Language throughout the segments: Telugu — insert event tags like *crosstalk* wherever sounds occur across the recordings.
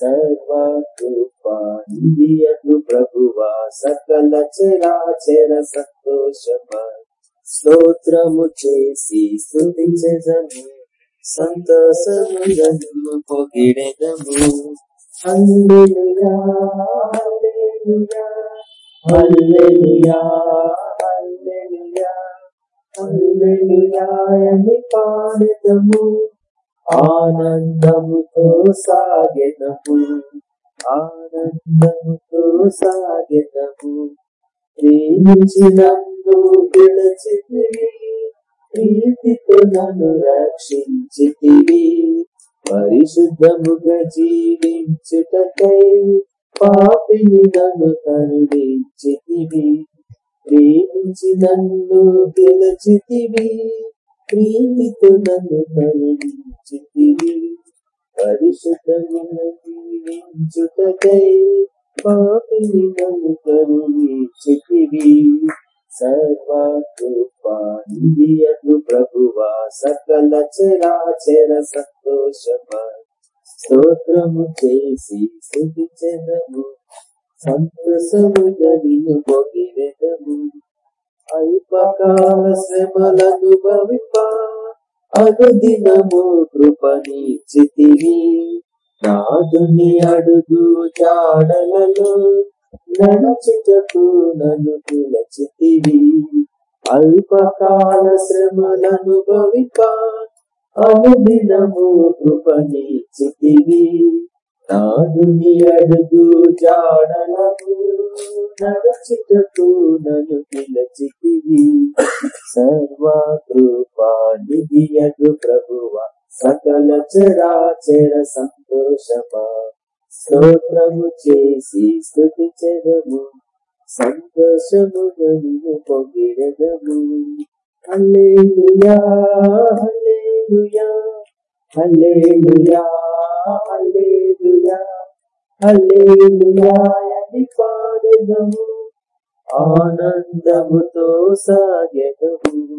సర్వకృపా ప్రభువా సకల చరాచర సంతోషమా. స్తోత్రము చేసి స్థుతించదము సంతోషములను పొగిడెదము. పాడదము. ఆనందముతో సాగెదము. ఆనందముతో సాగెదము. ప్రేమించి నన్ను విడచితివి ప్రీతితో నన్ను రక్షించితివి. పరిశుద్ధముగా జీవించుటకై పాపిని నన్ను కరుణించితివి ప్రేమించి నన్ను పిలచితివి ప్రీతితో నన్ను కరుణించితివి పరిశుద్ధముగా జీవించుటకై పాపిని నన్ను కరుణించితివి ప్రభువా సకల చరాచర సంతోషమా. స్తోత్రము చేసి స్థుతించదము సంతోషము నిన్ను పొగిడెదము అల్పకాల శ్రమలను భవిప అనుదినము కృపనిచ్చితివి నాదుని అడుగు జాడలలో నడుచుటకు నన్ను పిలచితివి. అల్పకాల శ్రమలను భవిప అనుదినము కృపనిచ్చితివి. నాదుని అడుగు జాడలకు నడుచుటకు నన్ను పిలచితివి. సర్వకృపా నిధియగు ప్రభువ సకల చరాచర సంతోషమా. స్తోత్రము చేసి స్థుతి స్థుతించదము సంతోషము నిన్ను పొగిడదము హల్లెలూయా హల్లెలూయా హల్లెలూయా. హల్లెలూయా హల్లెలూయా అని పాడెదము. ఆనందముతో సాగెదము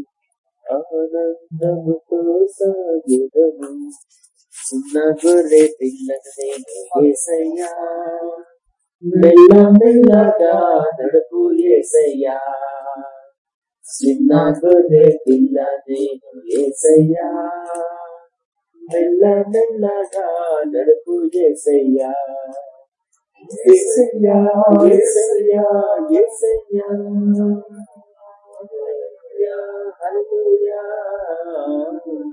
ఆనందముతో సాగెదము. చిన్న గొర్రె పిల్లను ఏసయ్యా మెల్ల మెల్లగా నడుపు ఏసయ్యా. చిన్న గొర్రె పిల్ల నేను ఏసయ్యా. మెల్ల మెల్లగా నడుపు ఏసయ్యా. ఏసయ్యా ఏసయ్యా ఏసయ్యా.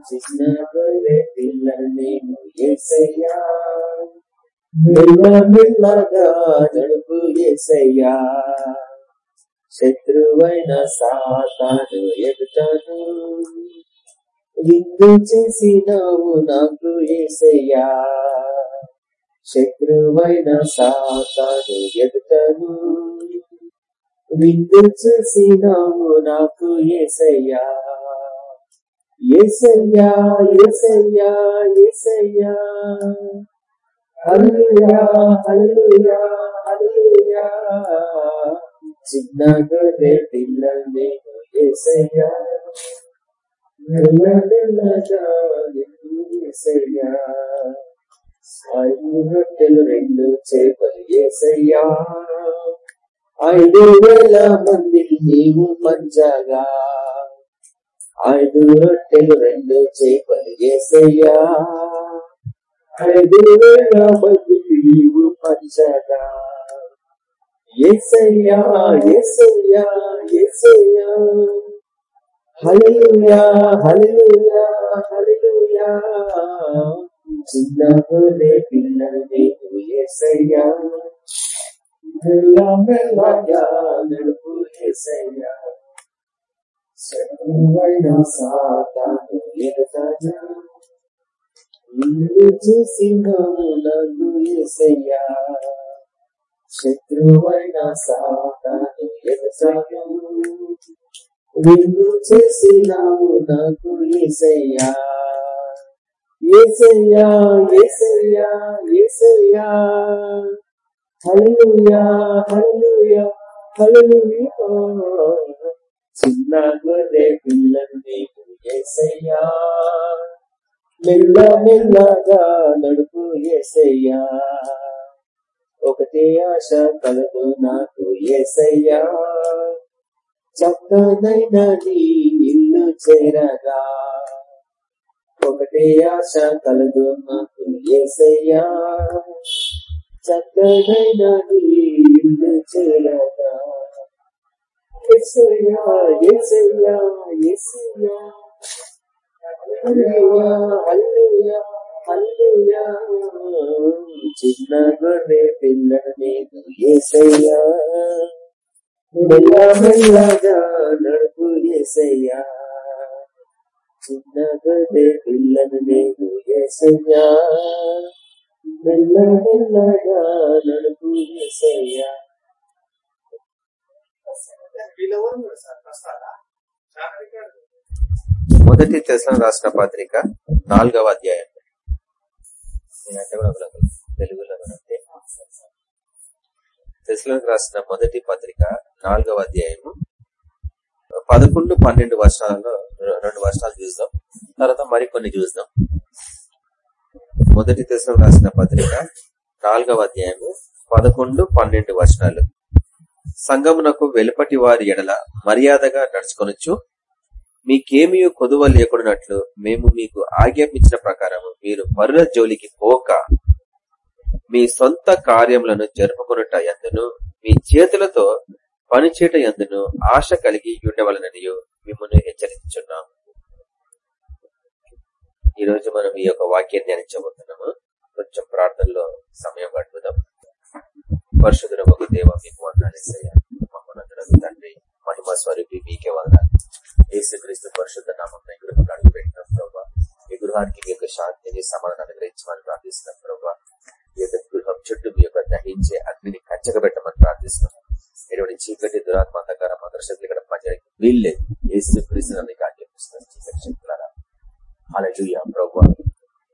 చిన్న గొర్రె పిల్ల నేను ఏసయ్యా. మెల్ల మెల్లగా నడుపు ఏసయ్యా. శత్రువైన సాతాను ఎదుటాను. విందు చేసినావు నాకు ఏసయ్యా. శత్రువైన సాతాను ఎదుటను. విందు చేసినావు నాకు ఏసయ్యా. ఏసయ్యా ఏసయ్యా ఏసయ్యా. హల్లుయా హల్లుయా హల్లుయా చిన్న గొర్రె పిల్ల నేను ఏసయ్యా. మెల్ల రెండు చేపలు ఏసయ్యా ఐదు వేల మంది నీవు పంచగా. ఐదు రొట్టెలు రెండు చేపలు ఏసయ్యా ఐదు వేల మంది నీవు పంచగా. ఏసయ్యా ఏసయ్యా ఏసయ్యా. హల్లెలూయా హల్లెలూయా హల్లెలూయా. చిన్న పిల్లలు నేను ఏసయ్యా. మెల్ల మెల్లగా నడుపు ఏసయ్యా. శత్రువైన సాతాను ఎదుటనా నిన్ను చేసినావు నన్ను ఏసయ్యా. శత్రువైన సాతాను ఎదుటను నిన్ను చేసినావు నాకు ఏసయ్యా. ఏసయ్యా ఏసయ్యా ఏసయ్యా. హల్లెలూయా హల్లెలూయా హల్లెలూయా. చిన్న గొర్రె పిల్లను నీకు ఏసయ్యా. మెల్ల మెల్లగా నడుపు ఏసయ్యా. ఒకటే ఆశ కలదు నాకు ఏసయ్యా. చక్కనైన నీ ఇల్లు చేరగా. ఒకటే ఆశ కలదు నాకు ఏసయ్యా. చక్కనైన నీ ఇల్లు చేరగా. ఎసయ్యా ఎసయ్యా ఎసయ్యా హల్లెలూయా హల్లెలూయా చిన్న గొర్రె పిల్లను నేను ఏసయ్యా. మెల్ల మెల్లగా నడుపు ఏసయ్యా. చిన్న పిల్లను నేను ఏసయ్యా. మెల్ల మెల్లగా నడుపు ఏసయ్యా. మొదటి తెసలం రాసిన పత్రిక నాలుగవ అధ్యాయం. నేనంటే కూడా తెలుగులో అంటే తెసలకు రాసిన మొదటి పత్రిక నాలుగవ అధ్యాయము పదకొండు పన్నెండు వర్షాలలో రెండు వర్షాలు చూద్దాం. తర్వాత మరికొన్ని చూద్దాం. మొదటి దశలో రాసిన పత్రిక నాలుగవ అధ్యాయము పదకొండు పన్నెండు వర్షాలు సంగమునకు వెలుపటి వారి ఎడల మర్యాదగా నడుచుకొనొచ్చు మీకేమీ కొదువ లేకున్నట్లు మేము మీకు ఆజ్ఞాపించిన ప్రకారం మీరు పరుల జోలికి పోక మీ సొంత కార్యములను జరుపుకున్నట్టు మీ చేతులతో పనిచేట ఎందును ఆశ కలిగి ఉండవలనని మిమ్మల్ని హెచ్చరించున్నాము ఈ రోజు మనం ఈ యొక్క వాక్యాన్ని ధ్యానించబోతున్నాము. కొంచెం ప్రార్థనలో సమయం గడుపుదాం. పరిశుధుల ఒక దేవ మీకు వందాలేసయ్య మమ్మల్ని తండ్రి మహిమ స్వరూపి మీకే వందాలి ఏసుక్రీస్తు పరిశుద్ధ నామం గృహం అడుగు పెట్టినాం ప్రభావ ఈ గృహానికి మీ యొక్క శాంతిని సమాధానం గ్రహించమని ప్రార్థిస్తున్నాం ప్రభావ వీళ్ళే యేసుక్రీస్తు నన్ను ఆజ్ఞాపిస్తున్నారు శక్తులారా ప్రభావ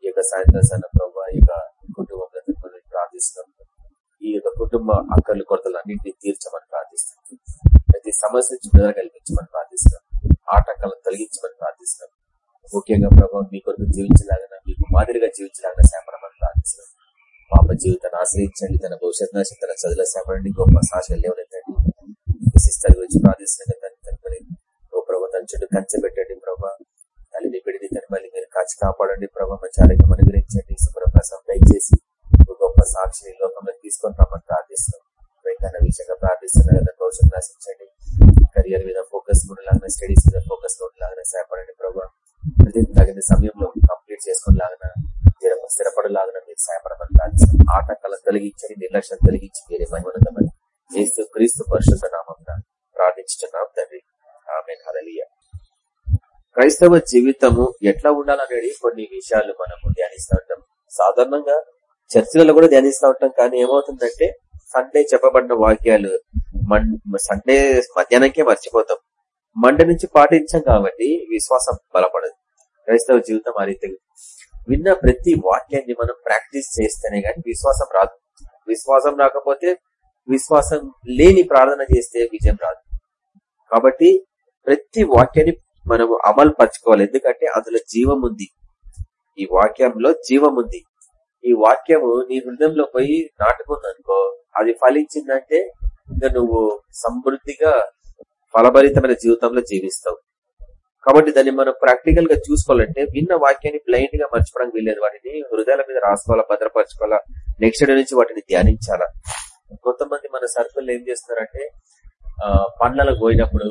ఈ యొక్క సాయంత్రం సన్న ఈ యొక్క కుటుంబంలో ప్రార్థిస్తున్నాం. ఈ యొక్క కుటుంబ అక్కర్లు కొరతలన్నింటినీ తీర్చమని ప్రార్థిస్తున్నాం. ప్రతి సమస్య నుంచి విడుదల కల్పించమని ప్రార్థిస్తున్నాం. ఆటంకాలను తొలగించమని ప్రార్థిస్తున్నాం. ముఖ్యంగా ప్రభావం మీ కొరకు జీవించలాగా మీకు మాదిరిగా జీవించలాగిన శాపనమని ప్రార్థిస్తున్నాం. పాప జీవితాన్ని ఆశ్రయించండి. తన భవిష్యత్ నాశ తన చదువుల సేపడండి గొప్ప సాక్షలు లేవనెత్తండి. సిస్టర్ గురించి ప్రార్థిస్తున్నాం. చుట్టూ కంచె పెట్టండి ప్రభావ తల్లిని బిడిని మళ్ళీ మీరు కాచి కాపాడండి ప్రభావ మంచి ఆరోగ్యం అనుగ్రహించండి శుభ్రప్రసం దయచేసి గొప్ప సాక్షిని లోకంలో తీసుకొని రమ్మని ప్రార్థిస్తున్నాం. వెంకన్న విషయంగా ప్రార్థిస్తున్నారు కదా భవిష్యత్తు రాసించండి కెరియర్ మీద ఫోకస్ ఉండలాగా స్టడీస్ మీద ఫోకస్ ఉండలాగా సహాయపడండి ప్రభా. ప్రతి తగిన సమయంలో కంప్లీట్ చేసుకునేలాగా స్థిరపడలాగా మీరు సహాయపడమని ప్రార్థిస్తాం ఆటంకాలను తొలగించండి నిర్లక్ష్యం తొలగించి మీరే మహిమనందమని. క్రీస్తు క్రీస్తు పరిశుద్ధ నామం ప్రార్థించుతున్నాం తండ్రి. ఆమె హరలియ క్రైస్తవ జీవితము ఎట్లా ఉండాలనేది కొన్ని విషయాలు మనము ధ్యానిస్తూ ఉంటాం. సాధారణంగా చర్చిలలో కూడా ధ్యానిస్తూ ఉంటాం కానీ ఏమవుతుందంటే సండే చెప్పబడిన వాక్యాలు సండే మధ్యాహ్నంకే మర్చిపోతాం. మండే నుంచి పాటించాం కాబట్టి విశ్వాసం బలపడదు. క్రైస్తవ జీవితం ఆ రీతి విన్న ప్రతి వాక్యాన్ని మనం ప్రాక్టీస్ చేస్తేనే గాని విశ్వాసం రాదు. విశ్వాసం రాకపోతే విశ్వాసం లేని ప్రార్థన చేస్తే విజయం రాదు. కాబట్టి ప్రతి వాక్యాన్ని మనము అమలు పరచుకోవాలి. ఎందుకంటే అందులో జీవం ఉంది. ఈ వాక్యంలో జీవం ఉంది. ఈ వాక్యము నీ హృదయంలో పోయి నాటుకుందనుకో అది ఫలించిందంటే ఇంకా నువ్వు సమృద్ధిగా ఫలభరితమైన జీవితంలో జీవిస్తావు. కాబట్టి దాన్ని మనం ప్రాక్టికల్గా చూసుకోవాలంటే విన్న వాక్యాన్ని బ్లైండ్గా మర్చిపోవడానికి వీల్లేదు. వాటిని హృదయాల మీద రాసుకోవాలా భద్రపరచుకోవాలా నెక్స్ట్ డే నుంచి వాటిని ధ్యానించాలా. కొంతమంది మన సర్కిల్ ఏం చేస్తున్నారంటే ఆ పండ్లకు పోయినప్పుడు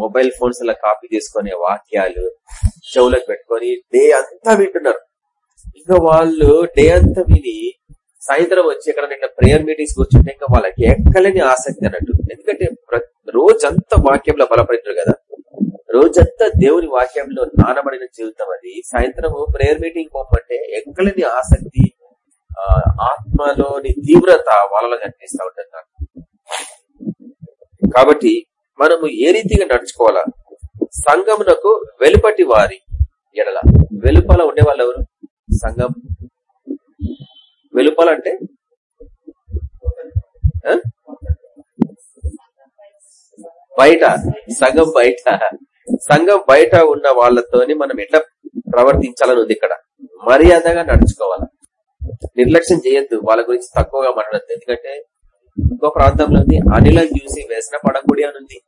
మొబైల్ ఫోన్స్ లా కాపీ చేసుకునే వాక్యాలు చెవులకు పెట్టుకొని డే అంతా వింటున్నారు. ఇంకా వాళ్ళు డే అంతా విని సాయంత్రం వచ్చి ఎక్కడ నిన్న ప్రేయర్ మీటింగ్స్ కూర్చుంటే ఇంకా వాళ్ళకి ఎక్కలేని ఆసక్తి అన్నట్టు. ఎందుకంటే రోజంతా వాక్యంలో బలపడినారు కదా. రోజంతా దేవుని వాక్యంలో నానబడిన జీవితం అది. సాయంత్రం ప్రేయర్ మీటింగ్ పోమంటే ఎక్కలేని ఆసక్తి ఆత్మలోని తీవ్రత వాళ్ళలో కనిపిస్తూ ఉంటుంది నాకు. కాబట్టి మనము ఏ రీతిగా నడుచుకోవాలా? సంఘమునకు వెలుపటి వారి ఎడల. వెలుపల ఉండే వాళ్ళు ఎవరు? సంఘం. వెలుపలంటే బయట. సంఘం బయట. సంఘం బయట ఉన్న వాళ్ళతోని మనం ఎట్లా ప్రవర్తించాలని ఉంది ఇక్కడ? మర్యాదగా నడుచుకోవాలి? నిర్లక్ష్యం చేయొద్దు. వాళ్ళ గురించి తక్కువగా మాట్లాడద్దు. ఎందుకంటే ఇంకో ప్రాంతంలో ఉంది. అనిలను చూసి వ్యసన పడకూడి అని ఉంది.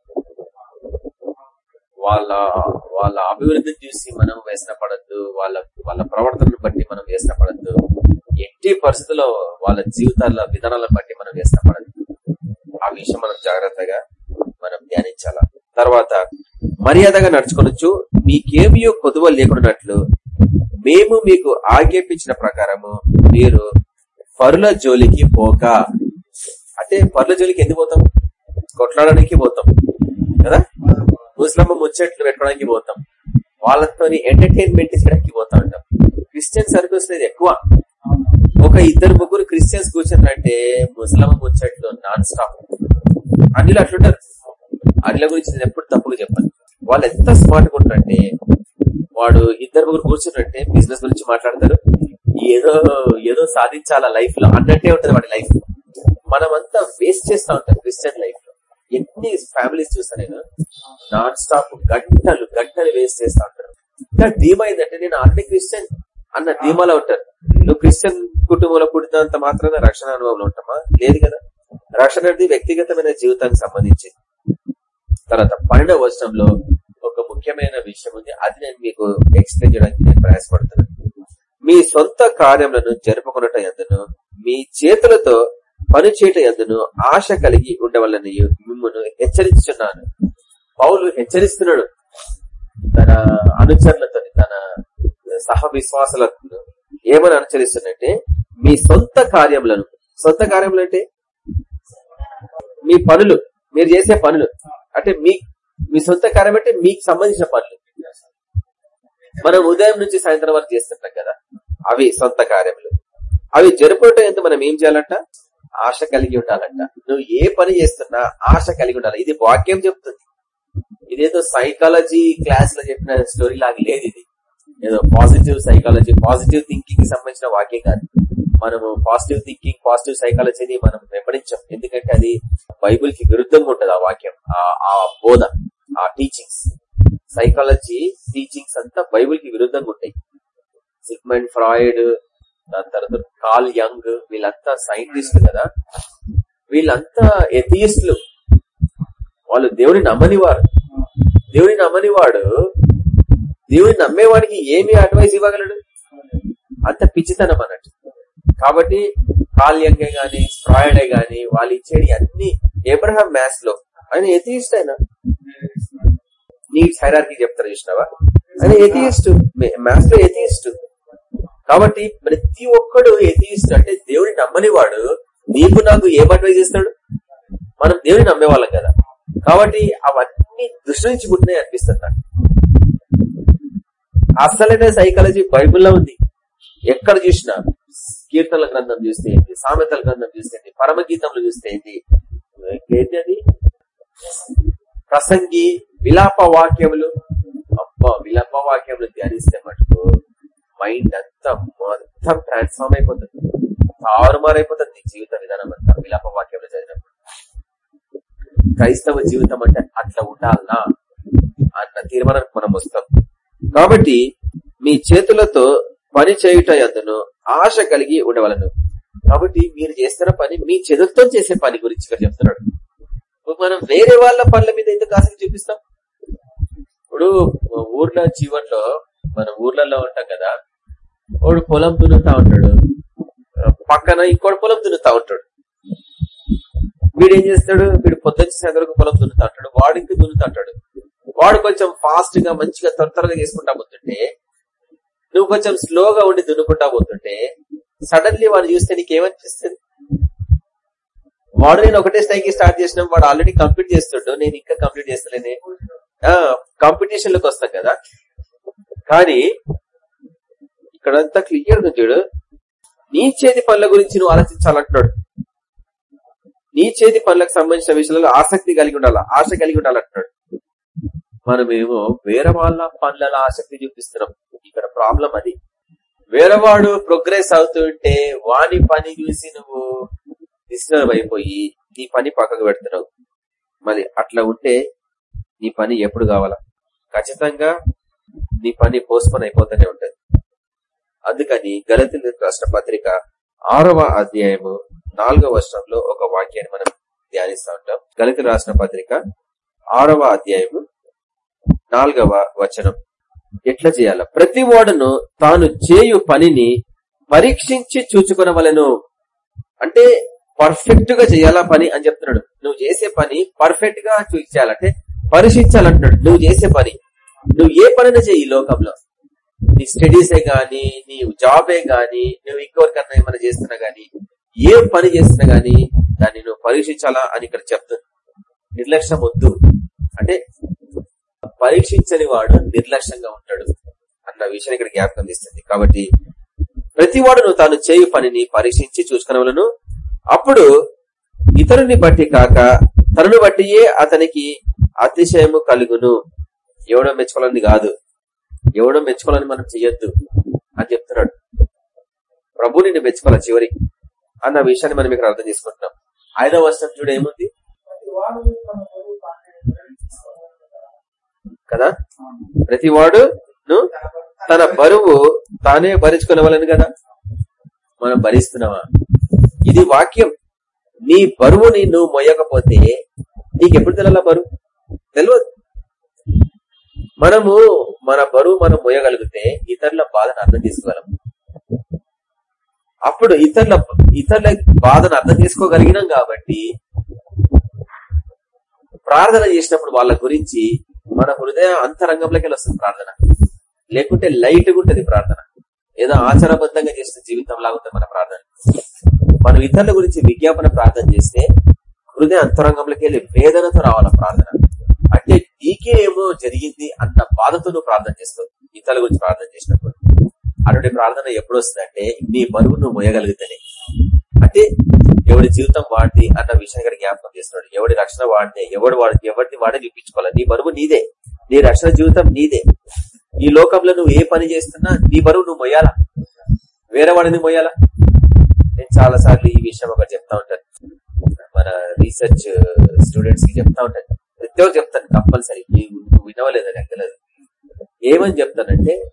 వాళ్ళ వాళ్ళ అభివృద్ధిని చూసి మనం వ్యసన పడద్దు వాళ్ళ వాళ్ళ ప్రవర్తనను బట్టి మనం వ్యసన పడద్దు ఎట్టి పరిస్థితుల్లో వాళ్ళ జీవితాల విధానాలను బట్టి మనం వ్యసన పడద్దు ఆ విషయం మనం జాగ్రత్తగా మనం ధ్యానించాల. తర్వాత మర్యాదగా నడుచుకోవచ్చు మీకేమియో కొదువ లేకున్నట్లు మేము మీకు ఆజ్ఞాపించిన ప్రకారము మీరు పరుల జోలికి పోక. అంటే పరుల జోలికి ఎందుకు పోతాం? కొట్లాడడానికి పోతాం. కదా? ముస్లిం ముచ్చట్లు పెట్టుకోవడానికి పోతాం. వాళ్ళతో ఎంటర్టైన్మెంట్ చేయడానికి పోతా ఉంటాం. క్రిస్టియన్ సర్కిల్స్ లేదు ఎక్కువ. ఒక ఇద్దరు ముగ్గురు క్రిస్టియన్స్ కూర్చున్నారంటే ముస్లిం ముచ్చట్లు నాన్ స్టాప్ అన్నిలు అట్లుంటారు. అన్నిల గురించి నేను ఎప్పుడు తప్పుగా చెప్పాను. వాళ్ళు ఎంత స్మార్ట్ ఉంటారంటే వాడు ఇద్దరు ముగ్గురు కూర్చున్నట్టే బిజినెస్ గురించి మాట్లాడతారు. ఏదో ఏదో సాధించాలా లైఫ్లో అన్నట్టే ఉంటది వాడి లైఫ్ మనమంతా వేస్ట్ చేస్తా ఉంటాం క్రిస్టియన్ లైఫ్ ఎన్ని ఫ్యామిలీస్ చూస్తా నేను నాన్ స్టాప్ గంటలు గంటలు వేస్ట్ చేస్తా ఉంటారు. ఇంకా ధీమా ఏంటంటే నేను ఆల్రెడీ క్రిస్టియన్ అన్న ధీమాలో ఉంటారు నువ్వు క్రిస్టియన్ కుటుంబంలో పుట్టినంత మాత్రమే రక్షణ అనుభవంలో ఉంటామా? లేదు కదా. రక్షణ అనేది వ్యక్తిగతమైన జీవితానికి సంబంధించి. తర్వాత పన్నెండవ వచనంలో ఒక ముఖ్యమైన విషయం ఉంది. అది నేను మీకు ఎక్స్ప్లెయిన్ చేయడానికి నేను ప్రయాసపడుతున్నాను. మీ సొంత కార్యములను జరుపుకున్నట్టు ఎందును మీ చేతులతో పని చేయట ఎందును ఆశ కలిగి ఉండవలని మిమ్మల్ని హెచ్చరిస్తున్నాను. పౌలు హెచ్చరిస్తున్నాడు. తన అనుచరులతో తన సహ విశ్వాసాలను ఏమని అనుచరిస్తున్నట్టే మీ సొంత కార్యములను సొంత కార్యములు అంటే? మీ పనులు మీరు చేసే పనులు. అంటే మీ మీ సొంత కార్యం అంటే మీకు సంబంధించిన పనులు. మనం ఉదయం నుంచి సాయంత్రం వరకు చేస్తుంటాం కదా అవి సొంత కార్యములు. అవి జరుపుకుంటే ఎంత మనం ఏం చేయాలంట? ఆశ కలిగి ఉండాలంట. నువ్వు ఏ పని చేస్తున్నా ఆశ కలిగి ఉండాలి. ఇది వాక్యం చెప్తుంది. ఇదేదో సైకాలజీ క్లాస్లో చెప్పిన స్టోరీ లాగా లేదు ఇది. ఏదో పాజిటివ్ సైకాలజీ పాజిటివ్ థింకింగ్కి సంబంధించిన వాక్యం కాదు. మనము పాజిటివ్ థింకింగ్ పాజిటివ్ సైకాలజీని మనం వెంబడించాం. ఎందుకంటే అది బైబుల్కి విరుద్ధంగా ఉంటది ఆ వాక్యం ఆ బోధ ఆ టీచింగ్స్ సైకాలజీ టీచింగ్స్ అంతా బైబుల్కి విరుద్ధంగా ఉంటాయి. సిగ్మెంట్ ఫ్రాయిడ్ దాని తర్వాత కాల్ యంగ్ వీళ్ళంతా సైంటిస్టులు కదా. వీళ్ళంతా ఎథియిస్టులు వాళ్ళు దేవుని నమ్మని వారు దేవుని నమ్మని వాడు దేవుని నమ్మేవాడికి ఏమి అడ్వైస్ ఇవ్వగలడు? అంత పిచ్చితనం అన్నట్టు. కాబట్టి కాల్యంగే గాని ఫ్రాయిడే గాని వాళ్ళు ఇచ్చేది అన్ని ఏబ్రహాం మ్యాథ్స్లో ఆయన ఎథియిస్ట్ ఆయన. నీడ్స్ హైరార్కి చెప్తారు చూసినావా? ఆయన ఎథియిస్ట్ మ్యాథ్స్లో ఎథియిస్ట్ కాబట్టి ప్రతి ఒక్కడు ఎథియిస్ట్ అంటే దేవుని నమ్మని వాడు నీకు నాకు ఏం అడ్వైజ్ ఇస్తాడు మనం దేవుని నమ్మేవాళ్ళం కదా. కాబట్టి అవన్నీ దృష్టి నుంచి పుట్టినాయి అనిపిస్తుంది నాకు. అసలైన సైకాలజీ బైబుల్లో ఉంది. ఎక్కడ చూసినా కీర్తనల గ్రంథం చూస్తే ఏంటి సామెతల గ్రంథం చూస్తే ఏంటి పరమగీతంలో చూస్తే ఏంటి ఏంటి అది? ప్రసంగి విలాప వాక్యములు. అబ్బా విలాప వాక్యములు ధ్యానిస్తే మటుకు మైండ్ అంతా మొత్తం ట్రాన్స్ఫార్మ్ అయిపోతుంది. తారుమారైపోతుంది నీ జీవిత విధానం అంతా. విలాప వాక్యంలో చదివినప్పుడు. క్రైస్తవ జీవితం అంటే అట్లా ఉండాలనా? అన్న తీర్మానానికి మనం వస్తాం. కాబట్టి మీ చేతులతో పని చేయుట ఎందును ఆశ కలిగి ఉండవలను. కాబట్టి మీరు చేస్తున్న పని మీ చేతులతో చేసే పని గురించి ఇక్కడ చెప్తున్నాడు. మనం వేరే వాళ్ళ పనుల మీద ఎందుకు ఆసక్తి చూపిస్తాం? ఇప్పుడు ఊర్లో జీవన్లో మన ఊర్లలో ఉంటాం కదా వాడు పొలం దున్నుతా ఉంటాడు. పక్కన ఇంకోటి పొలం దున్నుతా ఉంటాడు. వీడు ఏం చేస్తాడు? వీడు పొద్దున్న సాయంత్రం పొలం దున్నుతా ఉంటాడు. వాడికి దున్నుతా ఉంటాడు. వాడు కొంచెం ఫాస్ట్గా మంచిగా త్వర త్వరగా చేసుకుంటా పోతుంటే నువ్వు కొంచెం స్లోగా ఉండి దున్నుకుంటా పోతుంటే సడన్లీ వాడు చూస్తే నీకేమనిపిస్తుంది? వాడు నేను ఒకటే స్థాయికి స్టార్ట్ చేసినాం. వాడు ఆల్రెడీ కంప్లీట్ చేస్తుండు. నేను ఇంకా కంప్లీట్ చేస్తలేనే. కాంపిటీషన్లోకి వస్తాం కదా. కానీ ఇక్కడంతా క్లియర్ చూడు. నీ చేతి పనుల గురించి నువ్వు ఆలోచించాలంటున్నాడు. నీ చేతి పనులకు సంబంధించిన విషయంలో ఆసక్తి కలిగి ఉండాలి? ఆశ కలిగి ఉండాలంటున్నాడు. మనమేమో వేరే వాళ్ళ పనులలో ఆసక్తి చూపిస్తున్నాం. ఇక్కడ ప్రాబ్లం అది. వేరేవాడు ప్రోగ్రెస్ అవుతుంటే వాని పని చూసి నువ్వు డిస్టర్బ్ అయిపోయి నీ పని పక్కకు పెడుతున్నావు. మరి అట్లా ఉంటే నీ పని ఎప్పుడు కావాలా? ఖచ్చితంగా నీ పని పోస్ట్పోన్ అయిపోతూనే ఉంటది. అందుకని గలతి రాష్ట్ర పత్రిక ఆరవ అధ్యాయము నాలుగవ వర్షంలో ఒక వాక్యాన్ని మనం ధ్యానిస్తూ ఉంటాం. గలతి రాష్ట్ర పత్రిక ఆరవ అధ్యాయము నాలుగవ వచనం. ఎట్లా చేయాల? ప్రతి వాడును తాను చేయు పనిని పరీక్షించి చూచుకునవలను. అంటే పర్ఫెక్ట్గా చేయాలా పని అని చెప్తున్నాడు. నువ్వు చేసే పని పర్ఫెక్ట్గా చూపించాలంటే పరీక్షించాలంటున్నాడు. నువ్వు చేసే పని. నువ్వు ఏ పనిని చేయి ఈ లోకంలో. నీ స్టడీసే గాని నీ జాబే గాని నువ్వు ఇంకొకరికన్నా ఏమైనా చేస్తున్నా గాని ఏ పని చేస్తున్నా గాని దాన్ని నువ్వు పరీక్షించాలా అని ఇక్కడ చెప్తాను నిర్లక్ష్యం వద్దు. అంటే పరీక్షించని వాడు నిర్లక్ష్యంగా ఉంటాడు అన్న విషయాన్ని ఇక్కడ జ్ఞాపకం తీస్తుంది కాబట్టి ప్రతి వాడును తాను చేయు పనిని పరీక్షించి చూసుకునవలను అప్పుడు ఇతరుని బట్టి కాక తనను బట్టియే అతనికి అతిశయము కలుగును. ఎవడో మెచ్చుకోవాలని కాదు. ఎవడో మెచ్చుకోవాలని మనం చెయ్యొద్దు అని చెప్తున్నాడు. ప్రభు నిన్ను మెచ్చుకోవాలి చివరికి అన్న విషయాన్ని మనం ఇక్కడ అర్థం చేసుకుంటున్నాం. ఐదవ వర్షం చూడ ఏముంది? కదా? ప్రతి వాడు తన బరువు తానే భరించుకునేవాళ్ళని కదా? మనం భరిస్తున్నావా ఇది వాక్యం. నీ బరువుని నువ్వు మొయ్యకపోతే నీకెప్పుడు తెలాల బరువు? తెలియదు మనము మన బరువు మనం మోయగలిగితే ఇతరుల బాధను అర్థం చేసుకోగలం. అప్పుడు ఇతరుల ఇతరుల బాధను అర్థం చేసుకోగలిగినాం కాబట్టి ప్రార్థన చేసినప్పుడు వాళ్ళ గురించి మన హృదయ అంతరంగంలోకి వెళ్ళొస్తుంది ప్రార్థన. లేకుంటే లైట్ ఉంటుంది ప్రార్థన. ఏదో ఆచారబద్ధంగా చేసిన జీవితం లాగుతుంది మన ప్రార్థన. మనం ఇతరుల గురించి విజ్ఞాపన ప్రార్థన చేస్తే హృదయ అంతరంగంలోకి వెళ్ళి వేదనతో రావాల ప్రార్థన. అంటే నీకే ఏమో జరిగింది అంత బాధతో నువ్వు ప్రార్థన చేస్తావు ఇతరుల గురించి ప్రార్థన చేసినప్పుడు. అటువంటి ప్రార్థన ఎప్పుడు వస్తుందంటే నీ బరువు నువ్వు మోయగలుగుతానే. అంటే ఎవడి జీవితం వాడిది అన్న విషయాన్ని ఇక్కడ జ్ఞాపకం చేస్తున్నాడు. ఎవడి రక్షణ వాడితే ఎవడు వాడి ఎవరిని వాడే చూపించుకోవాలి నీ బరువు నీదే. నీ రక్షణ జీవితం నీదే. ఈ లోకంలో నువ్వు ఏ పని చేస్తున్నా నీ బరువు నువ్వు మొయ్యాలా వేరే వాడిని మొయ్యాలా నేను చాలా సార్లు ఈ విషయం ఒకటి చెప్తా ఉంటాను. మన రీసెర్చ్ స్టూడెంట్స్కి చెప్తా ఉంటాను. ఎవరు చెప్తాను కంపల్సరీ నువ్వు వినవలేదు నాకు తెలియదు ఏమని చెప్తానంటే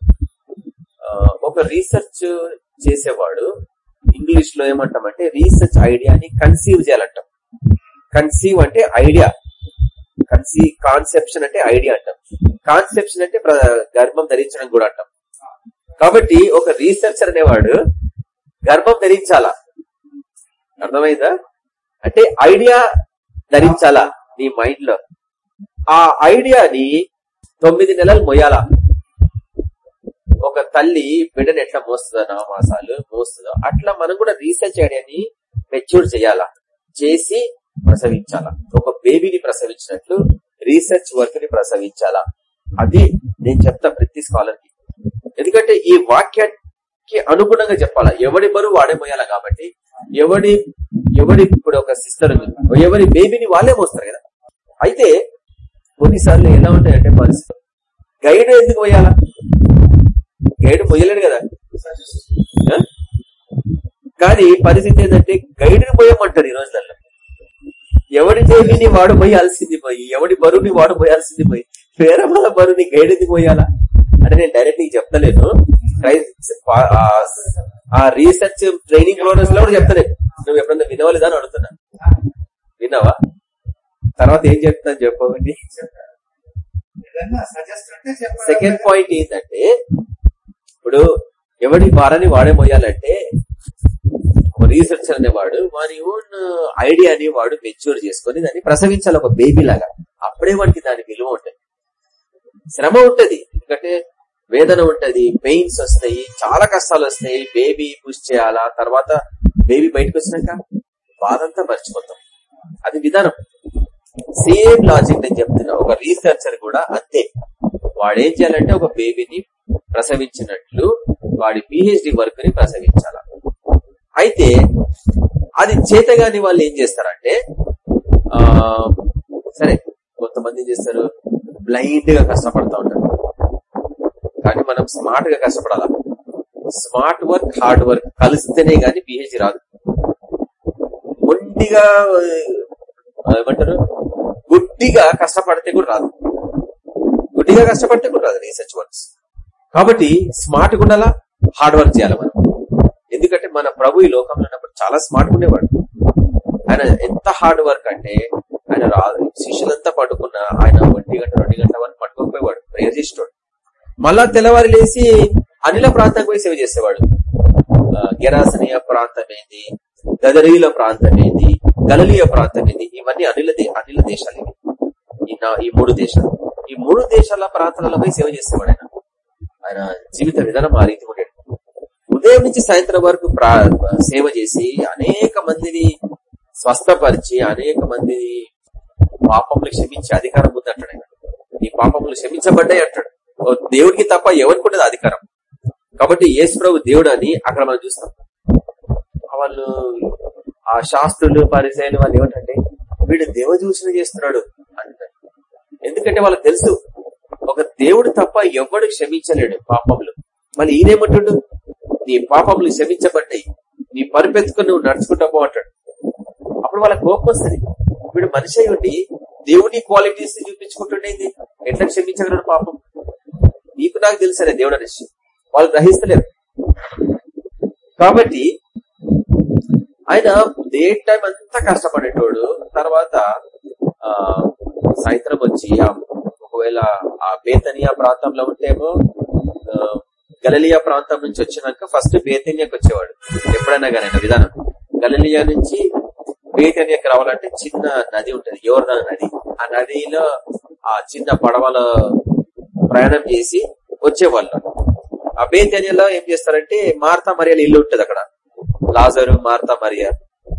ఒక రీసెర్చ్ చేసేవాడు ఇంగ్లీష్లో ఏమంటామంటే రీసెర్చ్ ఐడియాని కన్సీవ్ చేయాలంటాం. కన్సీవ్ అంటే ఐడియా కన్సీ కాన్సెప్షన్ అంటే ఐడియా అంటాం. కాన్సెప్షన్ అంటే గర్భం ధరించడం కూడా అంటాం. కాబట్టి ఒక రీసెర్చర్ అనేవాడు గర్భం ధరించాలా? అర్థమైందా? అంటే ఐడియా ధరించాలా? నీ మైండ్లో. ఆ ఐడియాని తొమ్మిది నెలలు మొయ్యాలా ఒక తల్లి బిడ్డను ఎట్లా మోస్తుందో మాసాలు మోస్తుందో అట్లా మనం కూడా రీసెర్చ్ ఐడియాని మెచ్యూర్ చేయాలా? చేసి ప్రసవించాలా? ఒక బేబీని ప్రసవించినట్లు రీసెర్చ్ వర్క్ని ప్రసవించాలా? అది నేను చెప్తా ప్రతి స్కాలర్కి ఎందుకంటే ఈ వాక్యానికి అనుగుణంగా చెప్పాలా? ఎవడి బరువు వాడే మోయాలా కాబట్టి? ఎవడి ఎవడి ఇప్పుడు ఒక సిస్టర్ ఎవరి బేబీని వాళ్ళే మోస్తారు కదా? అయితే కొన్నిసార్లు ఎలా ఉంటాయంటే పరిస్థితి. గైడ్ ఎందుకు పోయాలా? గైడ్ పోయలేడు కదా. కానీ పరిస్థితి ఏంటంటే గైడ్ పోయమంటారు ఈ రోజులలో ఎవడి దేవిని వాడు పోయాల్సింది పోయి ఎవడి బరువుని వాడు పోయాల్సింది పోయి పేరమల బరువుని గైడ్ ఎందుకు పోయాలా? అంటే నేను డైరెక్ట్ నీకు చెప్తలేను. ఆ రీసెర్చ్ ట్రైనింగ్ ప్రోగ్రెస్లో కూడా చెప్తలేదు నువ్వు ఎప్పుడన్నా వినవలేదా అని అడుగుతున్నా? విన్నావా? తర్వాత ఏం చెప్తాను చెప్పండి సెకండ్ పాయింట్ ఏంటంటే ఇప్పుడు ఎవడి భారాన్ని వాడే మోయాలంటే ఒక రీసెర్చర్ అనేవాడు వాని ఓన్ ఐడియాని వాడు మెచ్యూర్ చేసుకుని దాన్ని ప్రసవించాలి ఒక బేబీ లాగా. అప్పుడే వాడికి దాని విలువ ఉంటుంది. శ్రమ ఉంటది. ఎందుకంటే వేదన ఉంటది పెయిన్స్ వస్తాయి చాలా కష్టాలు వస్తాయి. బేబీ పుష్ చేయాలా తర్వాత బేబీ బయటకు వచ్చినాక బాధంతా మర్చిపోతాం. అది విధానం. సేమ్ లాజిక్ నేను చెప్తున్నా. ఒక రీసెర్చర్ కూడా అంతే. వాడేం చేయాలంటే ఒక బేబీని ప్రసవించినట్లు వాడి పిహెచ్డి వర్క్ని ప్రసవించాల. అయితే అది చేతగాని వాళ్ళు ఏం చేస్తారంటే ఆ సరే కొంతమంది ఏం చేస్తారు? బ్లైండ్గా కష్టపడతా ఉంటారు. కానీ మనం స్మార్ట్గా కష్టపడాలా? స్మార్ట్ వర్క్ హార్డ్ వర్క్ కలిస్తేనే గాని పిహెచ్డి రాదు. మొండిగా ఏమంటారు గుడ్డిగా కష్టపడితే కూడా రాదు. గుడ్డిగా కష్టపడితే కూడా రాదు రీసెర్చ్ వర్క్స్ కాబట్టి స్మార్ట్ ఉండాలా? హార్డ్ వర్క్ చేయాలి మనం? ఎందుకంటే మన ప్రభు ఈ లోకంలో ఉన్నప్పుడు చాలా స్మార్ట్ ఉండేవాడు. ఆయన ఎంత హార్డ్ వర్క్ అంటే ఆయన శిష్యులంతా పడుకున్న ఆయన ఒంటి గంట రెండు గంటల వరకు పట్టుకోకపోయేవాడు ప్రేయర్ చేసేవాడు మళ్ళా తెల్లవారి లేచి అనిల ప్రాంతానికి పోయి సేవ చేసేవాడు. గెరాసనీయ ప్రాంతం ఏంది? గదరీల ప్రాంతం ఏంది? గలలీయ ప్రాంతం ఇది. ఇవన్నీ అనిల అనిల దేశాలు ఇవి. ఈ మూడు దేశాలు. ఈ మూడు దేశాల ప్రాంతాలలో పోయి సేవ చేసేవాడు ఆయన ఆయన జీవిత విధానం ఆ రీతి ఉండేది. ఉదయం నుంచి సాయంత్రం వరకు సేవ చేసి అనేక మందిని స్వస్థపరిచి అనేక మందిని పాపములు క్షమించే అధికారం ఉంది అంటాడు ఆయన ఈ పాపములు క్షమించబడ్డాయి అంటాడు. దేవుడికి తప్ప ఎవరికి ఉండదు అధికారం. కాబట్టి యేసు ప్రభు దేవుడు అని అక్కడ మనం చూస్తాం. వాళ్ళు ఆ శాస్త్రులు పరిచయాలు వాళ్ళు ఏమిటంటే వీడు దేవదూషణ చేస్తున్నాడు అంటారు. ఎందుకంటే వాళ్ళకి తెలుసు ఒక దేవుడు తప్ప ఎవడు క్షమించలేడు పాపములు. మళ్ళీ ఈయనేమంటాడు? నీ పాపములు క్షమించబడ్డాయి. నీ పరిపెత్తుకుని నువ్వు నడుచుకుంటా పో అంటాడు. అప్పుడు వాళ్ళకి కోపం వస్తుంది. వీడు మనిషి ఉండి దేవుని క్వాలిటీస్ చూపించుకుంటుండేది? ఎట్లా క్షమించగలడు పాపం? నీకు నాకు తెలుసనే దేవుడు అనేసి. వాళ్ళు గ్రహిస్తలేరు. కాబట్టి ఆయన డే టైం అంతా కష్టపడేటోడు. తర్వాత ఆ సాయంత్రం వచ్చి ఒకవేళ ఆ బేతనియా ప్రాంతంలో ఉంటేమో గలలియా ప్రాంతం నుంచి వచ్చినాక ఫస్ట్ బేతనియాకి వచ్చేవాడు. ఎప్పుడైనా కానీ విధానం. గలలియా నుంచి బేతనియాకి రావాలంటే చిన్న నది ఉంటుంది యోర్దా నది. ఆ నదిలో ఆ చిన్న పడవల ప్రయాణం చేసి వచ్చేవాళ్ళు. ఆ బేతనియాలో ఏం చేస్తారంటే మార్తా మరియాల ఇల్లు ఉంటుంది అక్కడ. Lazarus Martha Maria.